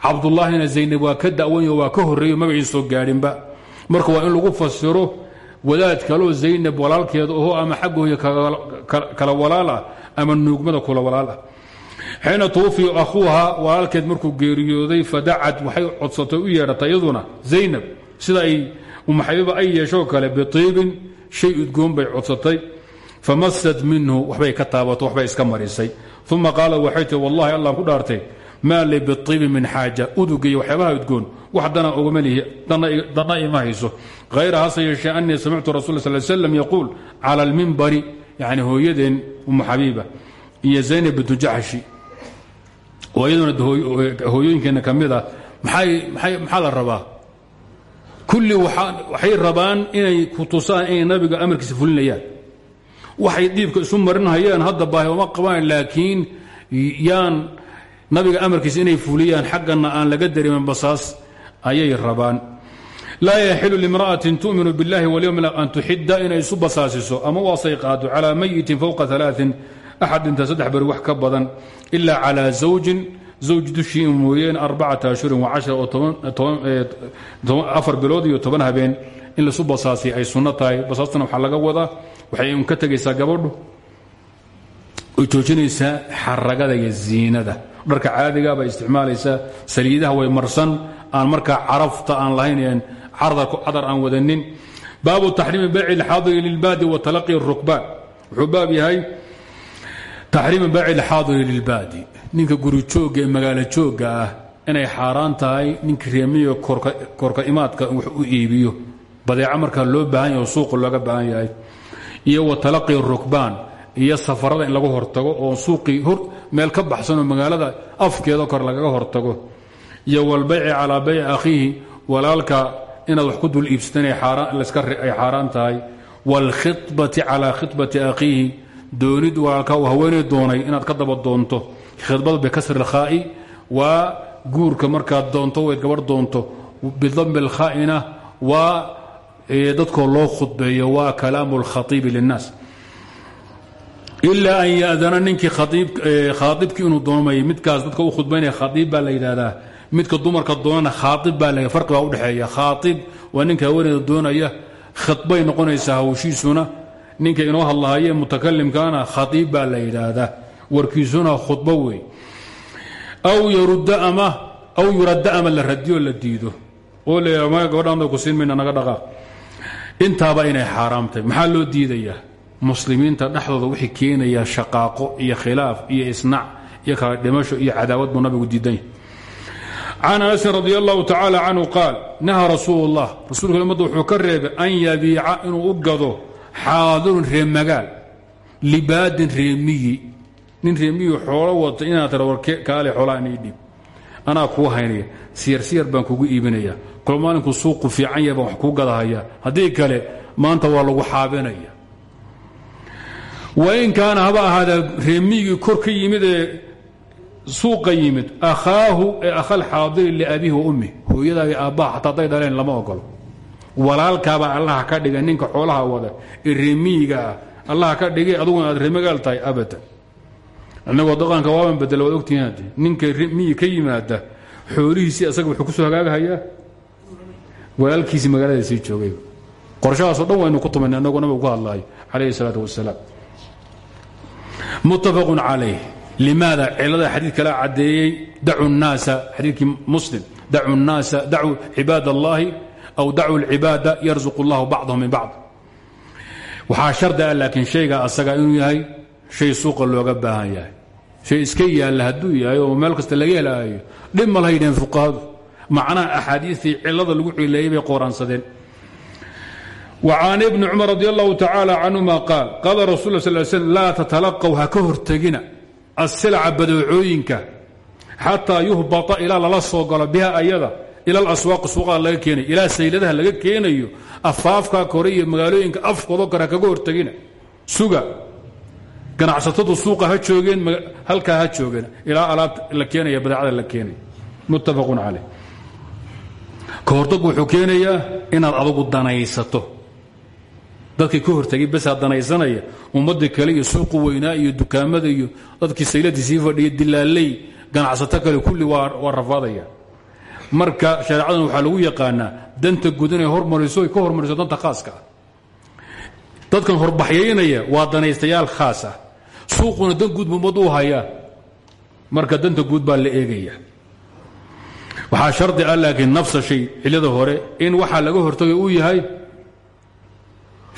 Cabdullaahina zaynab waa ka da'wanyo waa ka horreeyo magaciisa soo gaadhinba. Marka waa in lagu fasiro wadaad kaloo zaynab walaalkeeda oho ama xagga hooyo kala walaal ama nuugmada kula walaal ah xiina akhuuha walaalkeed markuu geeriyooday fadacad waxay codsatay u yeedhatay iyaduna zaynab. Sida ay umaxabiba ay yeeshoo kale biiibin shay udgoon bay codsatay famasad minhu waxbay ka taabato waxbay iska marisay. Uma qaala waxay tii wallahi allaan ku dhaartay maa li biibi min xaaja udugiyo waxyaabaha udgoon wax dana ima hayso. Hayra hase yeeshee anii samictu rasul sal slam yaquul cala almimbari yani hooyadeen umu xabiiba iyo zaynab bintu jaxshi oo iyaduna hooyooyinkeenna ka mid ah maxaa kulli waxay rabaan inay ku tusaan inay nabiga amarkiisa fulinayaan. Waxay dhiibka isu marinhayaan hadda baahi oma qabaan laakiin yaan nabiga amarkiisa inay fuliyaan xaggana aan laga dareemin basaas ayay rabaan. Laa yaxilu limra'atin tu'minu biاllahi walyowm an tuxida inay isu basaasiso ama waasay qaado calaa mayitin fowqa alaain axad inta saddex beri wax ka badan ila calaa zawjin zawj dushii in mooyeen arbacata ashhurin wacashra oo afar bilood iyo toban habeen in laisu basaasi ay sunno tahay basaastana laga wadaa waxay un ka tegaysaa gabadhu oy joojinaysaa xaragada iyo ziinada dharka caadiga bay isticmaalaysaa saliidaha way marsan aan markaa carafta aan lahayn cadar aan wadanin baabu taxriimi bayci lxaadiri lilbaadi wa talaqi rukbaan wuxuu baab yahay taxriimi bayci lxaadiri lilbaadi ninka guri joogga ee magaalo joogga ah inay xaaraan tahay ninka reemiyo korka imaadka wax u iibiyo. Badeeco markaa loo baahan yahay oo looga baahan yahay. Iyo wa talaqi rukbaan iyo safarada in laga hortago oo suuqii meel ka baxsanoo magaalada afkeeda kor lagaga hortago. Iyo walbayci calaa bayci akhiihi walaalka inaad wax ku dul iibsateen ay xaaraan tahay. Wاlkhibati calaa khibati akhiihi doonid walaalka haweeney doonay inaad ka daba doonto khidbada bikasri اlkhaa'i waa guurka markaad doonto wayd gabarh doonto bidambi اlkhaa'ina waa dadkoo loo khudbeeyo waa kalaamu اlkhaiibi linnaas ilaa an yadana ninkii khaaibkii inuu doonmay midkaas dadka u khudbaynaya khaiib baa la yidhaahdaa midka dumarka doonana khaaib baa la farqi baa udhexeeya khaaib waa ninka haweeneyda doonaya khidbay noqonaysaa hawshiisuna ninka inoo hadlahaye mutakalimkaana khaiib baa la yidhaahdaa warkiisuna khudbo wey aw yuradda ama la radiyo la diido. Oo la gabadhaan ku siin mayna naga dhaqaaq intaaba inay xaaraamtahay maxaa loo diidayaa muslimiinta dhexdooda wixii keenaya shaqaaqo iyo khilaaf iyo isnac iyo kala dhimasho iyo cadaawad buu nabigu diidan can anasin radi allahu tacaala canhu qaal naha rasuul اllah rasuulka ummadda wuxuu ka reebay an yabiica inuu u gado xaadirun reemagaal libaadin nin reemiyi xoolo wata inaad tara war kaale xoolaa inii dhib. Anaa kuu haynaya siyar siyar baan kugu iibinaya. Kol maalinku fiican yahay wax kuu gadahaya. Haddii kale maanta waa lagu xaabinaya wain kaana haba ahaada reemiyigii kor ka yimid ee suuqa yimid akhaahu ee akhalxaadiri liabiihi wa ummi hooyadaagii aabbaha xataa hadday dhaleen lama ogolo. Walaalkaabaa allaha ka dhigay ninka xoolaha wada ee reemiyiga ah. Ka dhigay aduguna aad reemagaal tahay abadan annagoo daqanka waaban bedela waad ogtihiin haddi ninka miyi ka yimaada xoolihiisii asaga wuxuu ku soo hagaagahayaa? Walaalkiisii magaalada sii joogay. Qorshahaaso dhan waynu ku tumayna annagoo nabigu ku hadlaayo calayhi isalaatu wasalaam muttafaqun calayh. Limaada cilada xadiid kala caddeeyey dacu nnaasa xadiidkii muslim dacu nnaasa dacu cibaad allahi aw dacu lcibaada yarzuq allahu bacdahum min bacd. Waxaa shardi ah laakiin shayga asaga inuu yahay shay suuqa looga baahan yahay. Shay iska yaalla hadduu yahay oo meel kasta laga helaayo. Dhib ma laha yidhaheen cilada lagu cileeyey bay qooraansadeen وcan ibni cumar radi allahu tacaala canhuma qaal qaala rasul sl sl laa tatalaqw ha ka hortegina asilca badeecooyinka xataa yuhbata ilaa lala soo biha ayada ila alaswaaqi suuqaha laga keenayo ilaa sayladaha laga keenayo afaafkaa kore magaalooyinka afkoodo kore kaga hortegina suga ganacsatadu suuqa ha joogeen halkaa ha joogeen. Ilaa alaab la keenaya badeecada la keenayo muttafaqun caleyh ka hortaggu wuxuu keenayaa inaad adugu danaysato. Dadkii ka hortagay basaa danaysanaya ummadda kale iyo suuqu weynaa iyo dukaamada iyo dadkii sayladii sii fadhiya dilaaley ganacsato kale kulli waa rafaadaya. Marka shareecadan waxaa lagu yaqaanaa danta guud hormariso ka hormariso danta khaaska. Dadkan horbaxyaynaya waa danaystayaal khaas ah suuquna dan guud ummad u hayaa marka danta guud baa la eegaya. Waxaa shardi ah laakiin nafsa shay xillada hore in waxaa laga hortagay uu yahay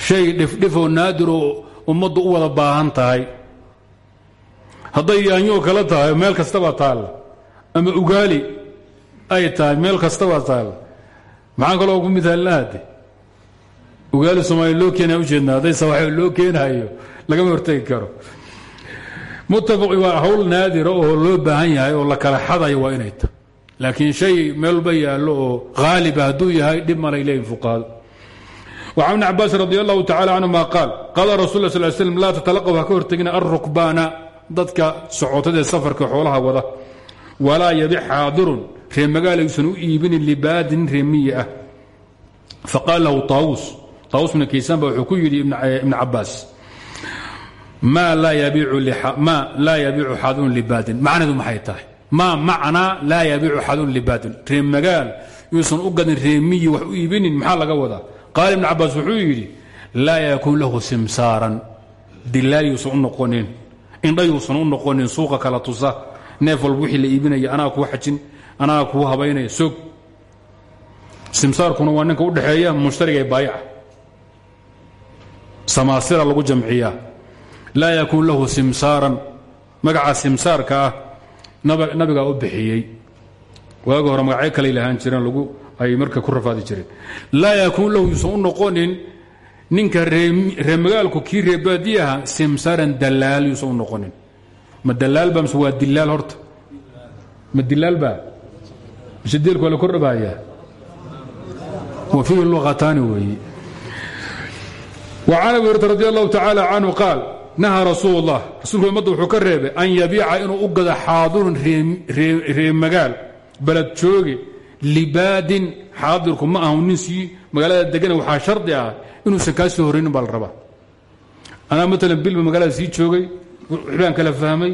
shay dhifdhifoo naadiroo ummaddu u wada baahan tahay. Hadday yaanyoo kale tahay meel kastaba taalla ama ugaali ay tahay meel kastaba taalla maxaan kaloo ku mithaalnahade ugaali soomaaliya loo keenaya ujeedna hadday sawaxib loo keenayo lagama hortegi karo muttafaq waa hawl naadira oo loo baahan yahay oo la kala xadayo waa inay tahay laakiin shay meel walba yaallo oo haaliba hadduu yahay dhib malay leeyihin fuqahadu وcan بن cabaas radi الlahu tacalى canهuma qaal qaala rasul ه sl slm laa tatalaqw ha ka hortegina alrukbaana dadka socotadee safarka xoolaha wada walaa yabic xaadirun ree magaala yuusan u iibinin libaadin nin reemiyi ah faqaal lahu taawus taawus bna kaysaan ba wuxuu ku yidhi ibn cabaas maa laa yabiicu xaadirun libaadin macneedu maxay tahay? Maa macnaa laa yabiicu xaadirun libaadin ree magaal yuusan u gadin reemiyi wax u iibinin maxaa laga wadaa? Qaal ibn cabaas wuxuu yidhi laa yakuun lahu simsaaran. Dilaal yuusan u noqonin indha yuusan u noqonin kala tusa neef walba wixii la iibinaya anaa kuu xajin anaa kuu habaynaya sog simsaarkuna waa ninka u dhexeeya mushtariga ee samaasira lagu jamciyaa laa yakuun lahu simsaaran. Magaca simsaarka ah u bixiyey. Waagi hore magacyo kaley lahaan jireen lagu ay marka ku rafaadi jireen. Laa yakuun lahu yuusan noqonin ninka ree magaalku kii ree baadiyaha simsaaran dalaal yuusan noqonin. Ma dalaalba mise waa dilaal horta? Ma dilaalba mise deelku waa wa fiihi luqataani weeye وcan abi hurata radi allahu tacaala canhu nahaa rasuul اllah rasuulku ummadda wuxuu ka reebay an yabiica inuu u gado xaadirun ree magaal baled jooge libaadin. Xaadirku ma ahu nin sii magaalada degana waxaa shardi ah inuusan kaa soo horraynin baa la rabaa. Bilba magaalada sii joogay wixbaan kala fahmay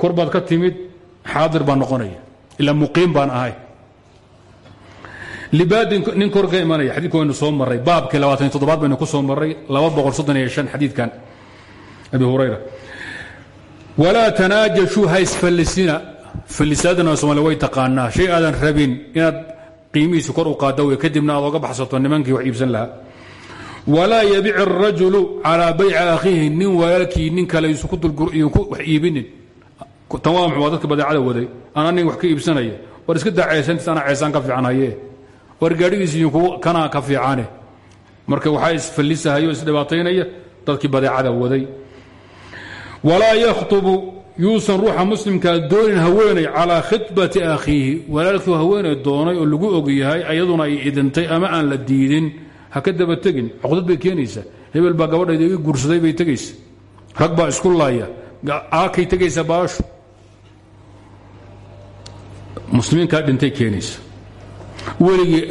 kor ka timid xaadir baan noqonaya ilaa muqiim baan ahay. Libaadin nin kor ka imanaya xadidka waynu soo marray baabkii labaatan iyo ku soo marray laba boqol abi hurayra. Walaa tanaajashuu ha isfallisina fallisaadana somaali way taqaanaa. Shay aadan rabin inaad qiimihiisu kor u qaadda wey kadibna aad oga baxsato wax iibsan lahaa. Walaa yabic arajulu calaa bayci akhiihi nin walaalkii nin kale wax iibinin. Tan waa muxu waa dadka badeecada waday. Aan wax ka iibsanaya. War iska daa ceesantiis anaa ka fiican war gaadhigiis idinku kanaa ka fiicane marka waxaa isfallisahayo isdhibaataynaya dadkii badeecada waday walaa yakhطbu yuusan ruuxa muslimkaa doonin haweenay calىa khibati akhiihi. Walaalkii haweenay doonay oo lagu og yahay ayaduna ay idintay ama aan la diidin. Ha ka daba tegin. Cuqdad bay keenaysaa. Hebel baa gabadhayda iga guursaday bay tegaysa rag baa isku laaya. Aakay tegaysa baashu. Muslimiinkaa dhintay keenaysa. Weligii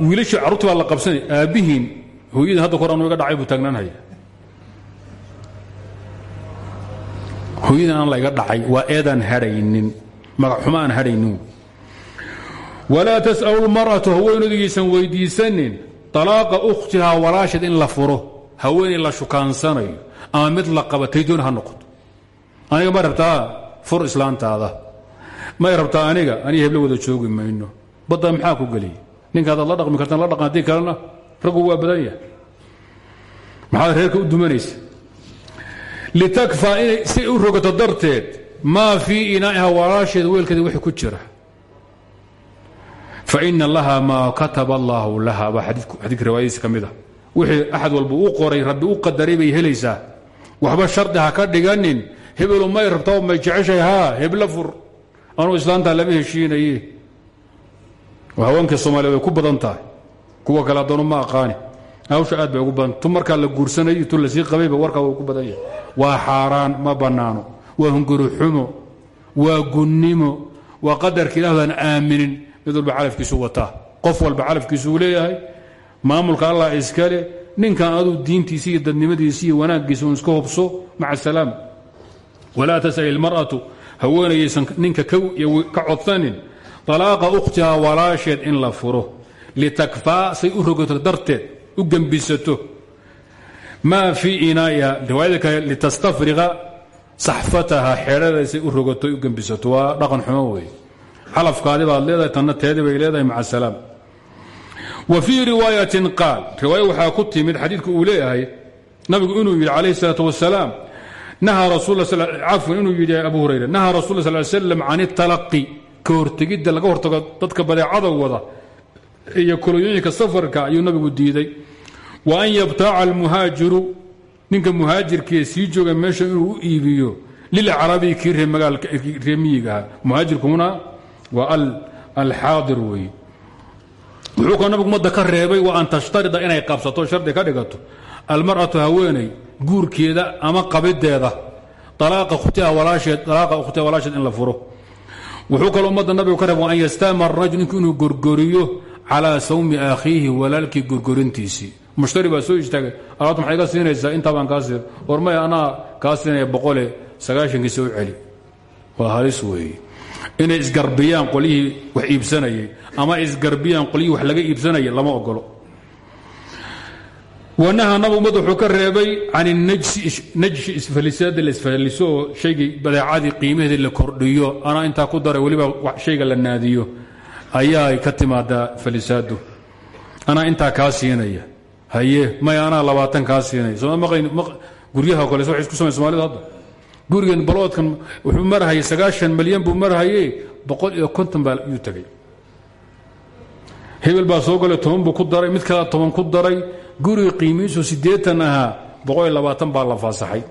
wiilashii carruurti baa la qabsanay aabbihiin hooyadii hadda kor anu iga dhacay buu taagnaanhaya. Hooyadii aan dhacay waa eedaan hadhaynin magaxxuma aan hadhaynin. Walaa tas'alu lmar'atu haweenadigiisan weydiisanin talaaqa ukhtihaa in la furo haweenay la shukaansanayo ama mid la qabatay doon ha noqoto. Aniga ma fur islaantaada. May rabtaa aniga aniga heblo wada badda maxaa ku geliya ninka adaad la dhaqmi kartaan la dhaqan haddii kalena raggu waa badan yahay. Maxaad reerka u dumanaysa. Litakfaa inay si u rogato darteed maa fii inaa'iha walaasheeda weelkeeda wixii ku jira. Faina laha maa kataba allaahu laha baa xadiidka riwaayadiisa ka mid a wixii axad walba u qoray rabbi u qadaray bay helaysaa. Waxba shardi ha ka dhiganin hebelu may rabtaa may jeceshay haa hebla fur. Anuu islaantaa lama heshiinaye haweenka soomaliya way ku badan tahay. Kuwa kale adoonu ma aqaani. Hawsha aad bay ugu badan. Tu markaa la guursanayo tu la sii qabayba warkaa way ku badan yahay. Waa xaaraan ma bannaano. Waa hunguri xumo waa gunnimo. Waa qadarka ilaahdan aaminin. Mid walba calafkiisu wataa qof walba calafkiisu uu leeyahay maamulka allah iskale ninkan aduu diintiisi iyo dadnimadiisi iyo wanaaggiisa un iska hobso maca asalaam walaa tasal ilmar'atu. Haweenayaysan ninka ka codsanin talaaqa ukhtiha walaasheed in la furo litakfaa say u rogato u gembisato maa fii inaaiha riwaayada kale litastafriqa saxfataha xeedhada say u u gembisato waa dhaqan xumo weeye xalafkaadi baad leedahay tanna teedi bay leedahay maca salaam wa fii riwaayatin qaal riwaaya waxaa ku timid xadiidku uu leeyahay nabigu inuu yidhi calayhi salaatu wasalaam nahaa rasuul cafwan inuu yidhi abu hurayra nahaa rasul sl slam can italaqi ka hortegidda laga hortago dadka badeecada wada iyo kolooyooyinka safarka ayuu nabigu diiday. Wa an yabtaaca almuhaajiru ninka muhaajirkee sii jooga meesha inuu u iibiyo lilacraabiyi kii reemiyigaha muhaajirkuna waa alxaadir weeye wuxuu ka nabigu ummadda ka reebay wa an tashtarida inay qabsato shardi ka dhigato. Almar'atu haweeney guurkeeda ama qabideeda alaaqa khutiha walaasheed in la furo wuxuu kaloo ummadda nabigu ka reeb an yastaamar rajul ninku inuu gorgoriyo calaa sawmi akhiihi walaalkii gorgorintiisii mushtari baa soo istaagay. Alaabta maxay ga siinaysaa? Intaa baan kaa siin war maya anaa kaa siinaya boqole sagaashankiisa u celi. Waa halis weeye. Inay isgarbiyaan qolyihii wax iibsanayay ama isgarbiyaan qolyihii wax laga iibsanaya lama ogolo wanaha nab ummad wuxuu ka reebay can najshi isfalisaada la isfaliso oo shaygii badeecadii qiimaheedii la kordhiyo. Anaa intaa ku daray weliba shayga la naadiyo. Ayaa ka timaadaa falisaadu anaa intaa kaa siinaya. Haye may anaa labaatan kaa siinaya. Guryaha kale wa isku samay somalida hadda. Gurigan baloodkan wuxuu marhayay sagaashan milyan buu marhaye boqol baa yuu tegay hebel baa soo galay toban buu ku daray mid kale toban ku daray guriga qiimihiisu siddeetan ahaa boqol iyo labaatan baa la faasaxay.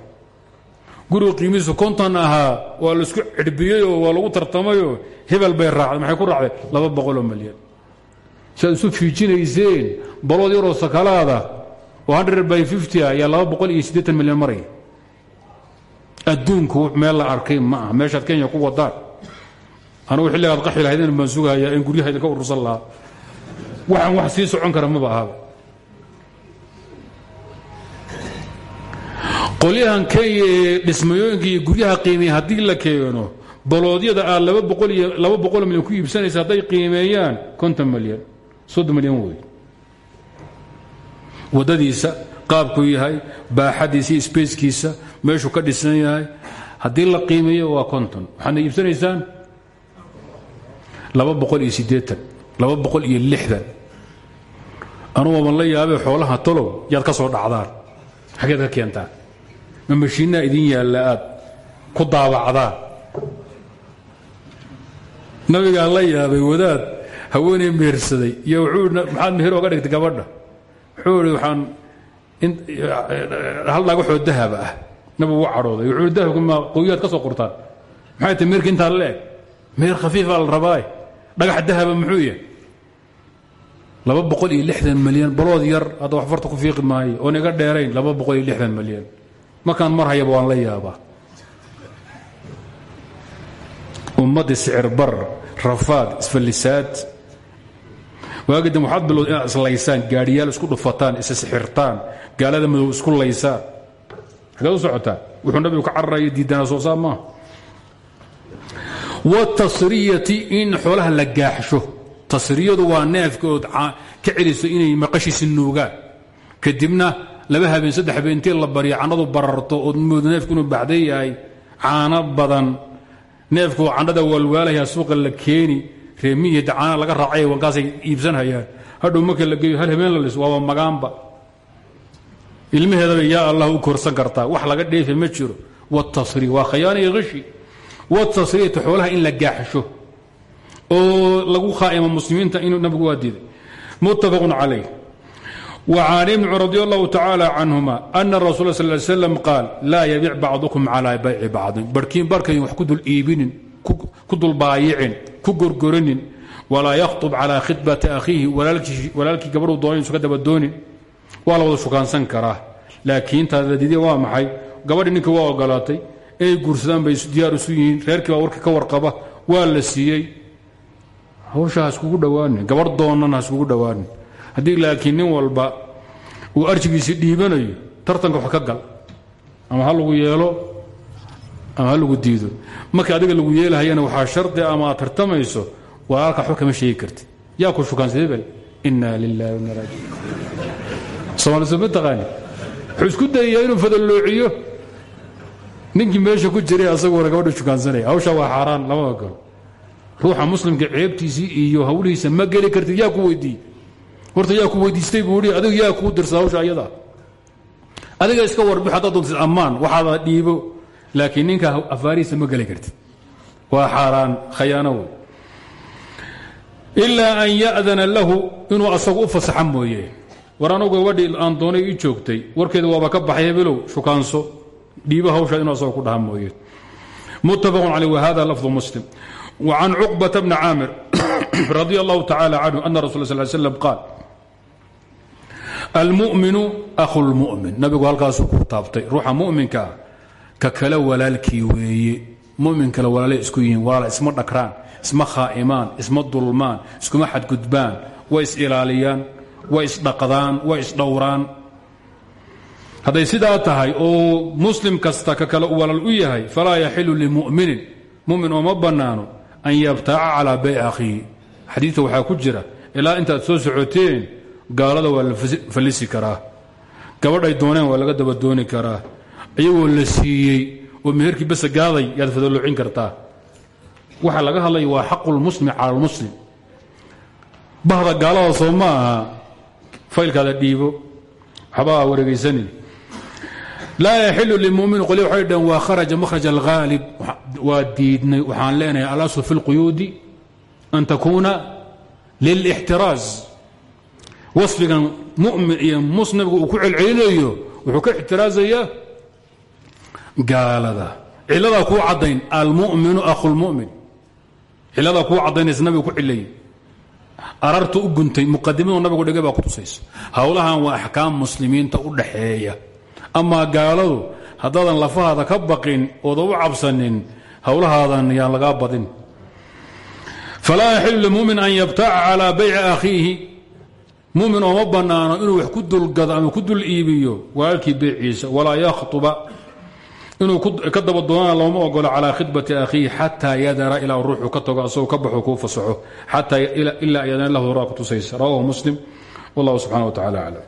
Guriga qiimihiisu konton ahaa waa la isku cirbiyeyoo waa lagu tartamayoo hebel bay raacday maxay ku raacday? Laba boqoloo milyan. Si aad balood yaroo sakalaada oo hundred by fifty ah ayaa laba boqol iyo siddeetan milyan maraya adduunku meel la arkay ma aha. Meeshaad kenya ku wadaan. Anugu xilligaad qaxi lahaydeen baan in guryaha idinka urursan lahaa. Waxaan wax sii socon kara maba ahaba qolyahan kenya ee dhismayooyinka iyo guryaha qiimeeya haddii la keeno baloodyada aad laba boqol milyan ku iibsanaysa hadday qiimeeyaan konton milyan soddon milyan wey waddadiisa qaabkuu yahay baaxadiisa iyo sbackiisa meeshuu ka dhisan yahay haddii la qiimeeyo waa konton. Waxaadna iibsanaysaan? Laba boqol iyo siddeetan la yaabee xoolaha tolow yaad ka soo dhacdaan. Xageed ka ma mashiinaa idin yaalla aad ku daabacdaan nabigaan la yaabay wadaad haweeney mehersaday iyo wuxuu maxaad meher oga dhigtay gabadha? Wuxuu ihi waxaan hal dhagaxoo dahaba ah nabigu u cadhooday. Wuxuu dahabku ma qoyaad ka soo qortaan maxay tahay meerka intaa la eg? Meer khafiifaa la rabaaye dhagax dahaba muxuu yahay? Laba boqol iyo lixdan milyan balood yar hadda wax farta ku fiiqi maayo oon iga dheerayn laba boqol iyo lixdan milyan markaan mar hayaba waan la yaabaa. Ummaddii sicir bar rafaad isfallisaad waagidam waxaad bilowd inaad islaysaan gaadhiyaal isku dhufataan isisxirtaan gaalada madow isku laysaan xageed u socotaan wuxuu nabigu ka cararaya diidana soo saa maaha watasriyati in xoolaha la gaaxsho. Tasriyadu waa neefka ood ka celiso inay maqashiisi nuugaan. Kadibna laba habeen saddex habeen intii la baryo cannadu bararto ood moodo neefku inuu baxday yahay caano badan. Neefku candhada waalwaalaya suuqa la keeni reemiyada caana laga raacay wankaasay iibsanhayaan. Hadhow marka la geeyo hal habeen la lis waaba magaanba. Ilmaheedaba yaa allah u korsan kartaa. Wax laga dheefa ma jiro. Watasri waa khayaana iyo hishi watasriyatu xoolaha in la gaaxsho oo lagu khaaimo muslimiinta inuu nabigu waa muttafaqun calayh وعن ابن cمر رضي الله تعالى عنهما أن الرسول صلى اه عليه وسلم قال لا يبيع بعضكم على بيع بعض barhkiin barkayn wax ku dul iibinin ku dul baayicin ku gorgorinin walaa yakhطب calى khidbati akhiihi walaalkii gabadhu doonin isu ka daba doonin waa la wada shukaansan karaa laakiin taadadiide waa maxay gabadhi ninka waa ogolaatay inay guursadaan bay diyaar isu yihiin reerkii baa warka ka warqaba waa la siiyey hawsha ha iskugu dhowaanin gabarh doonana ha iskugu dhowaanin haddii laakiin nin walba uu arjigiisii dhiibanayo tartanka wax ka gal. Ama ha lagu yeelo ama ha lagu diido. Marka adiga lagu yeelahayana waxaa shardi ama tartamayso walaalka waxba kama sheegi karti yaa ku shukaansa hebel inaa lilahi wana raaji soomaalisa ma taqaani? Wuxuu isku dayayaa inuu fadalloociyo? Ninkii meesha ku jiray asaguna gabadha shukaansanaya. Hawshaa waa xaaraan lamada galo ruuxa muslimka ceebtiisii iyo hawlihiisa ma geli kartid. Yaa ku weydiiye horta yaa ku weydiistay buu i yaa kuu dirsa hawsha adiga iska warbi haddaad doontid ammaan waxaada dhiibo laakiin ninka afaarihiisa ma geli kartid. Waa xaaraan khayaano wey ilaa an ya'dana lahu inuu asagu u fasaxa mooye. War aan doonay ii joogtay warkeeda waaba ka baxay hebelow shukaanso dhiibo hawshaa inuu asagu ku dhaha mooye. Muttafaqun wa hada lafdu muslim. Wa can cuqbata bni caamir (coughs) radi allahu tacaala canhu ana rasul sl slam qaal almuminu ahu lmumin nabigu halkaasuu ku taabtay. Ruuxa muminkaa ka kale walaalkii weeye. Mumin kale walaalay isku yihiin walaala isma dhakraan isma khaa'imaan isma dulmaan iskuma xadgudbaan. Way is ilaaliyaan way isdhaqdaan way isdhowraan hadday sidaa tahay oo muslim kasta ka kale walaal u yahay falaa yaxilu limuminin. Mumin ooma bannaano an yabtaaca calaa bayci akhiihi. Xadiidka waxaa ku jira ilaa intaad soo socoteen gaalada waa la fallisi karaa. Gabadhay dooneen waa laga daba dooni karaa. Iyagoo la siiyey oo meherkii basa gaaday yaad fadaloocin kartaa. Waxaa laga hadlaya waa xaqu lmuslimi cala lmuslim bahda gaalada soo ma aha faylkaada dhiibo. Waxbaa wareegaysanin. Laa yaxilu limumin qoli waxay dhaheen waa kharaja makhraj alghaalib waa diidnay waxaan leenahay alaslu fi اlquyuudi an takuuna lilاxtiraaz wasfigan mumin iyo musnabga uu ku celcelinayo wuxuu ka ixtiraazayaa gaalada. Ciladaa kuu caddayn almuminu akhu lmumin ciladaa kuu caddaynaysa nabiga ku cilayay arartu u guntay muqadimadu nabigu dhigay baa ku tusaysa. Howlahan waa axkaam muslimiinta u dhaxeeya. Amaa gaaladu haddaadan lafahaada ka baqin ooda u cabsanin howlahaadan yaan lagaa badin. Falaa yaxilu limumin an yabtaca calaa bayci akhiihi mumin ooma bannaano inuu wax ku dulgado ama ku dul iibiyo walaalkii beyciisa walaa yakhtuba inuu ka daba doonana looma ogolo calaa khidbati akhiihi xataa yadara ilaa ruuxu ka tago asagoo ka baxo kuu fasaxo xataa ilaa yadana lahu raa ku tusaysa. Rawahu muslim. Wallahu subxana wa tacala aclam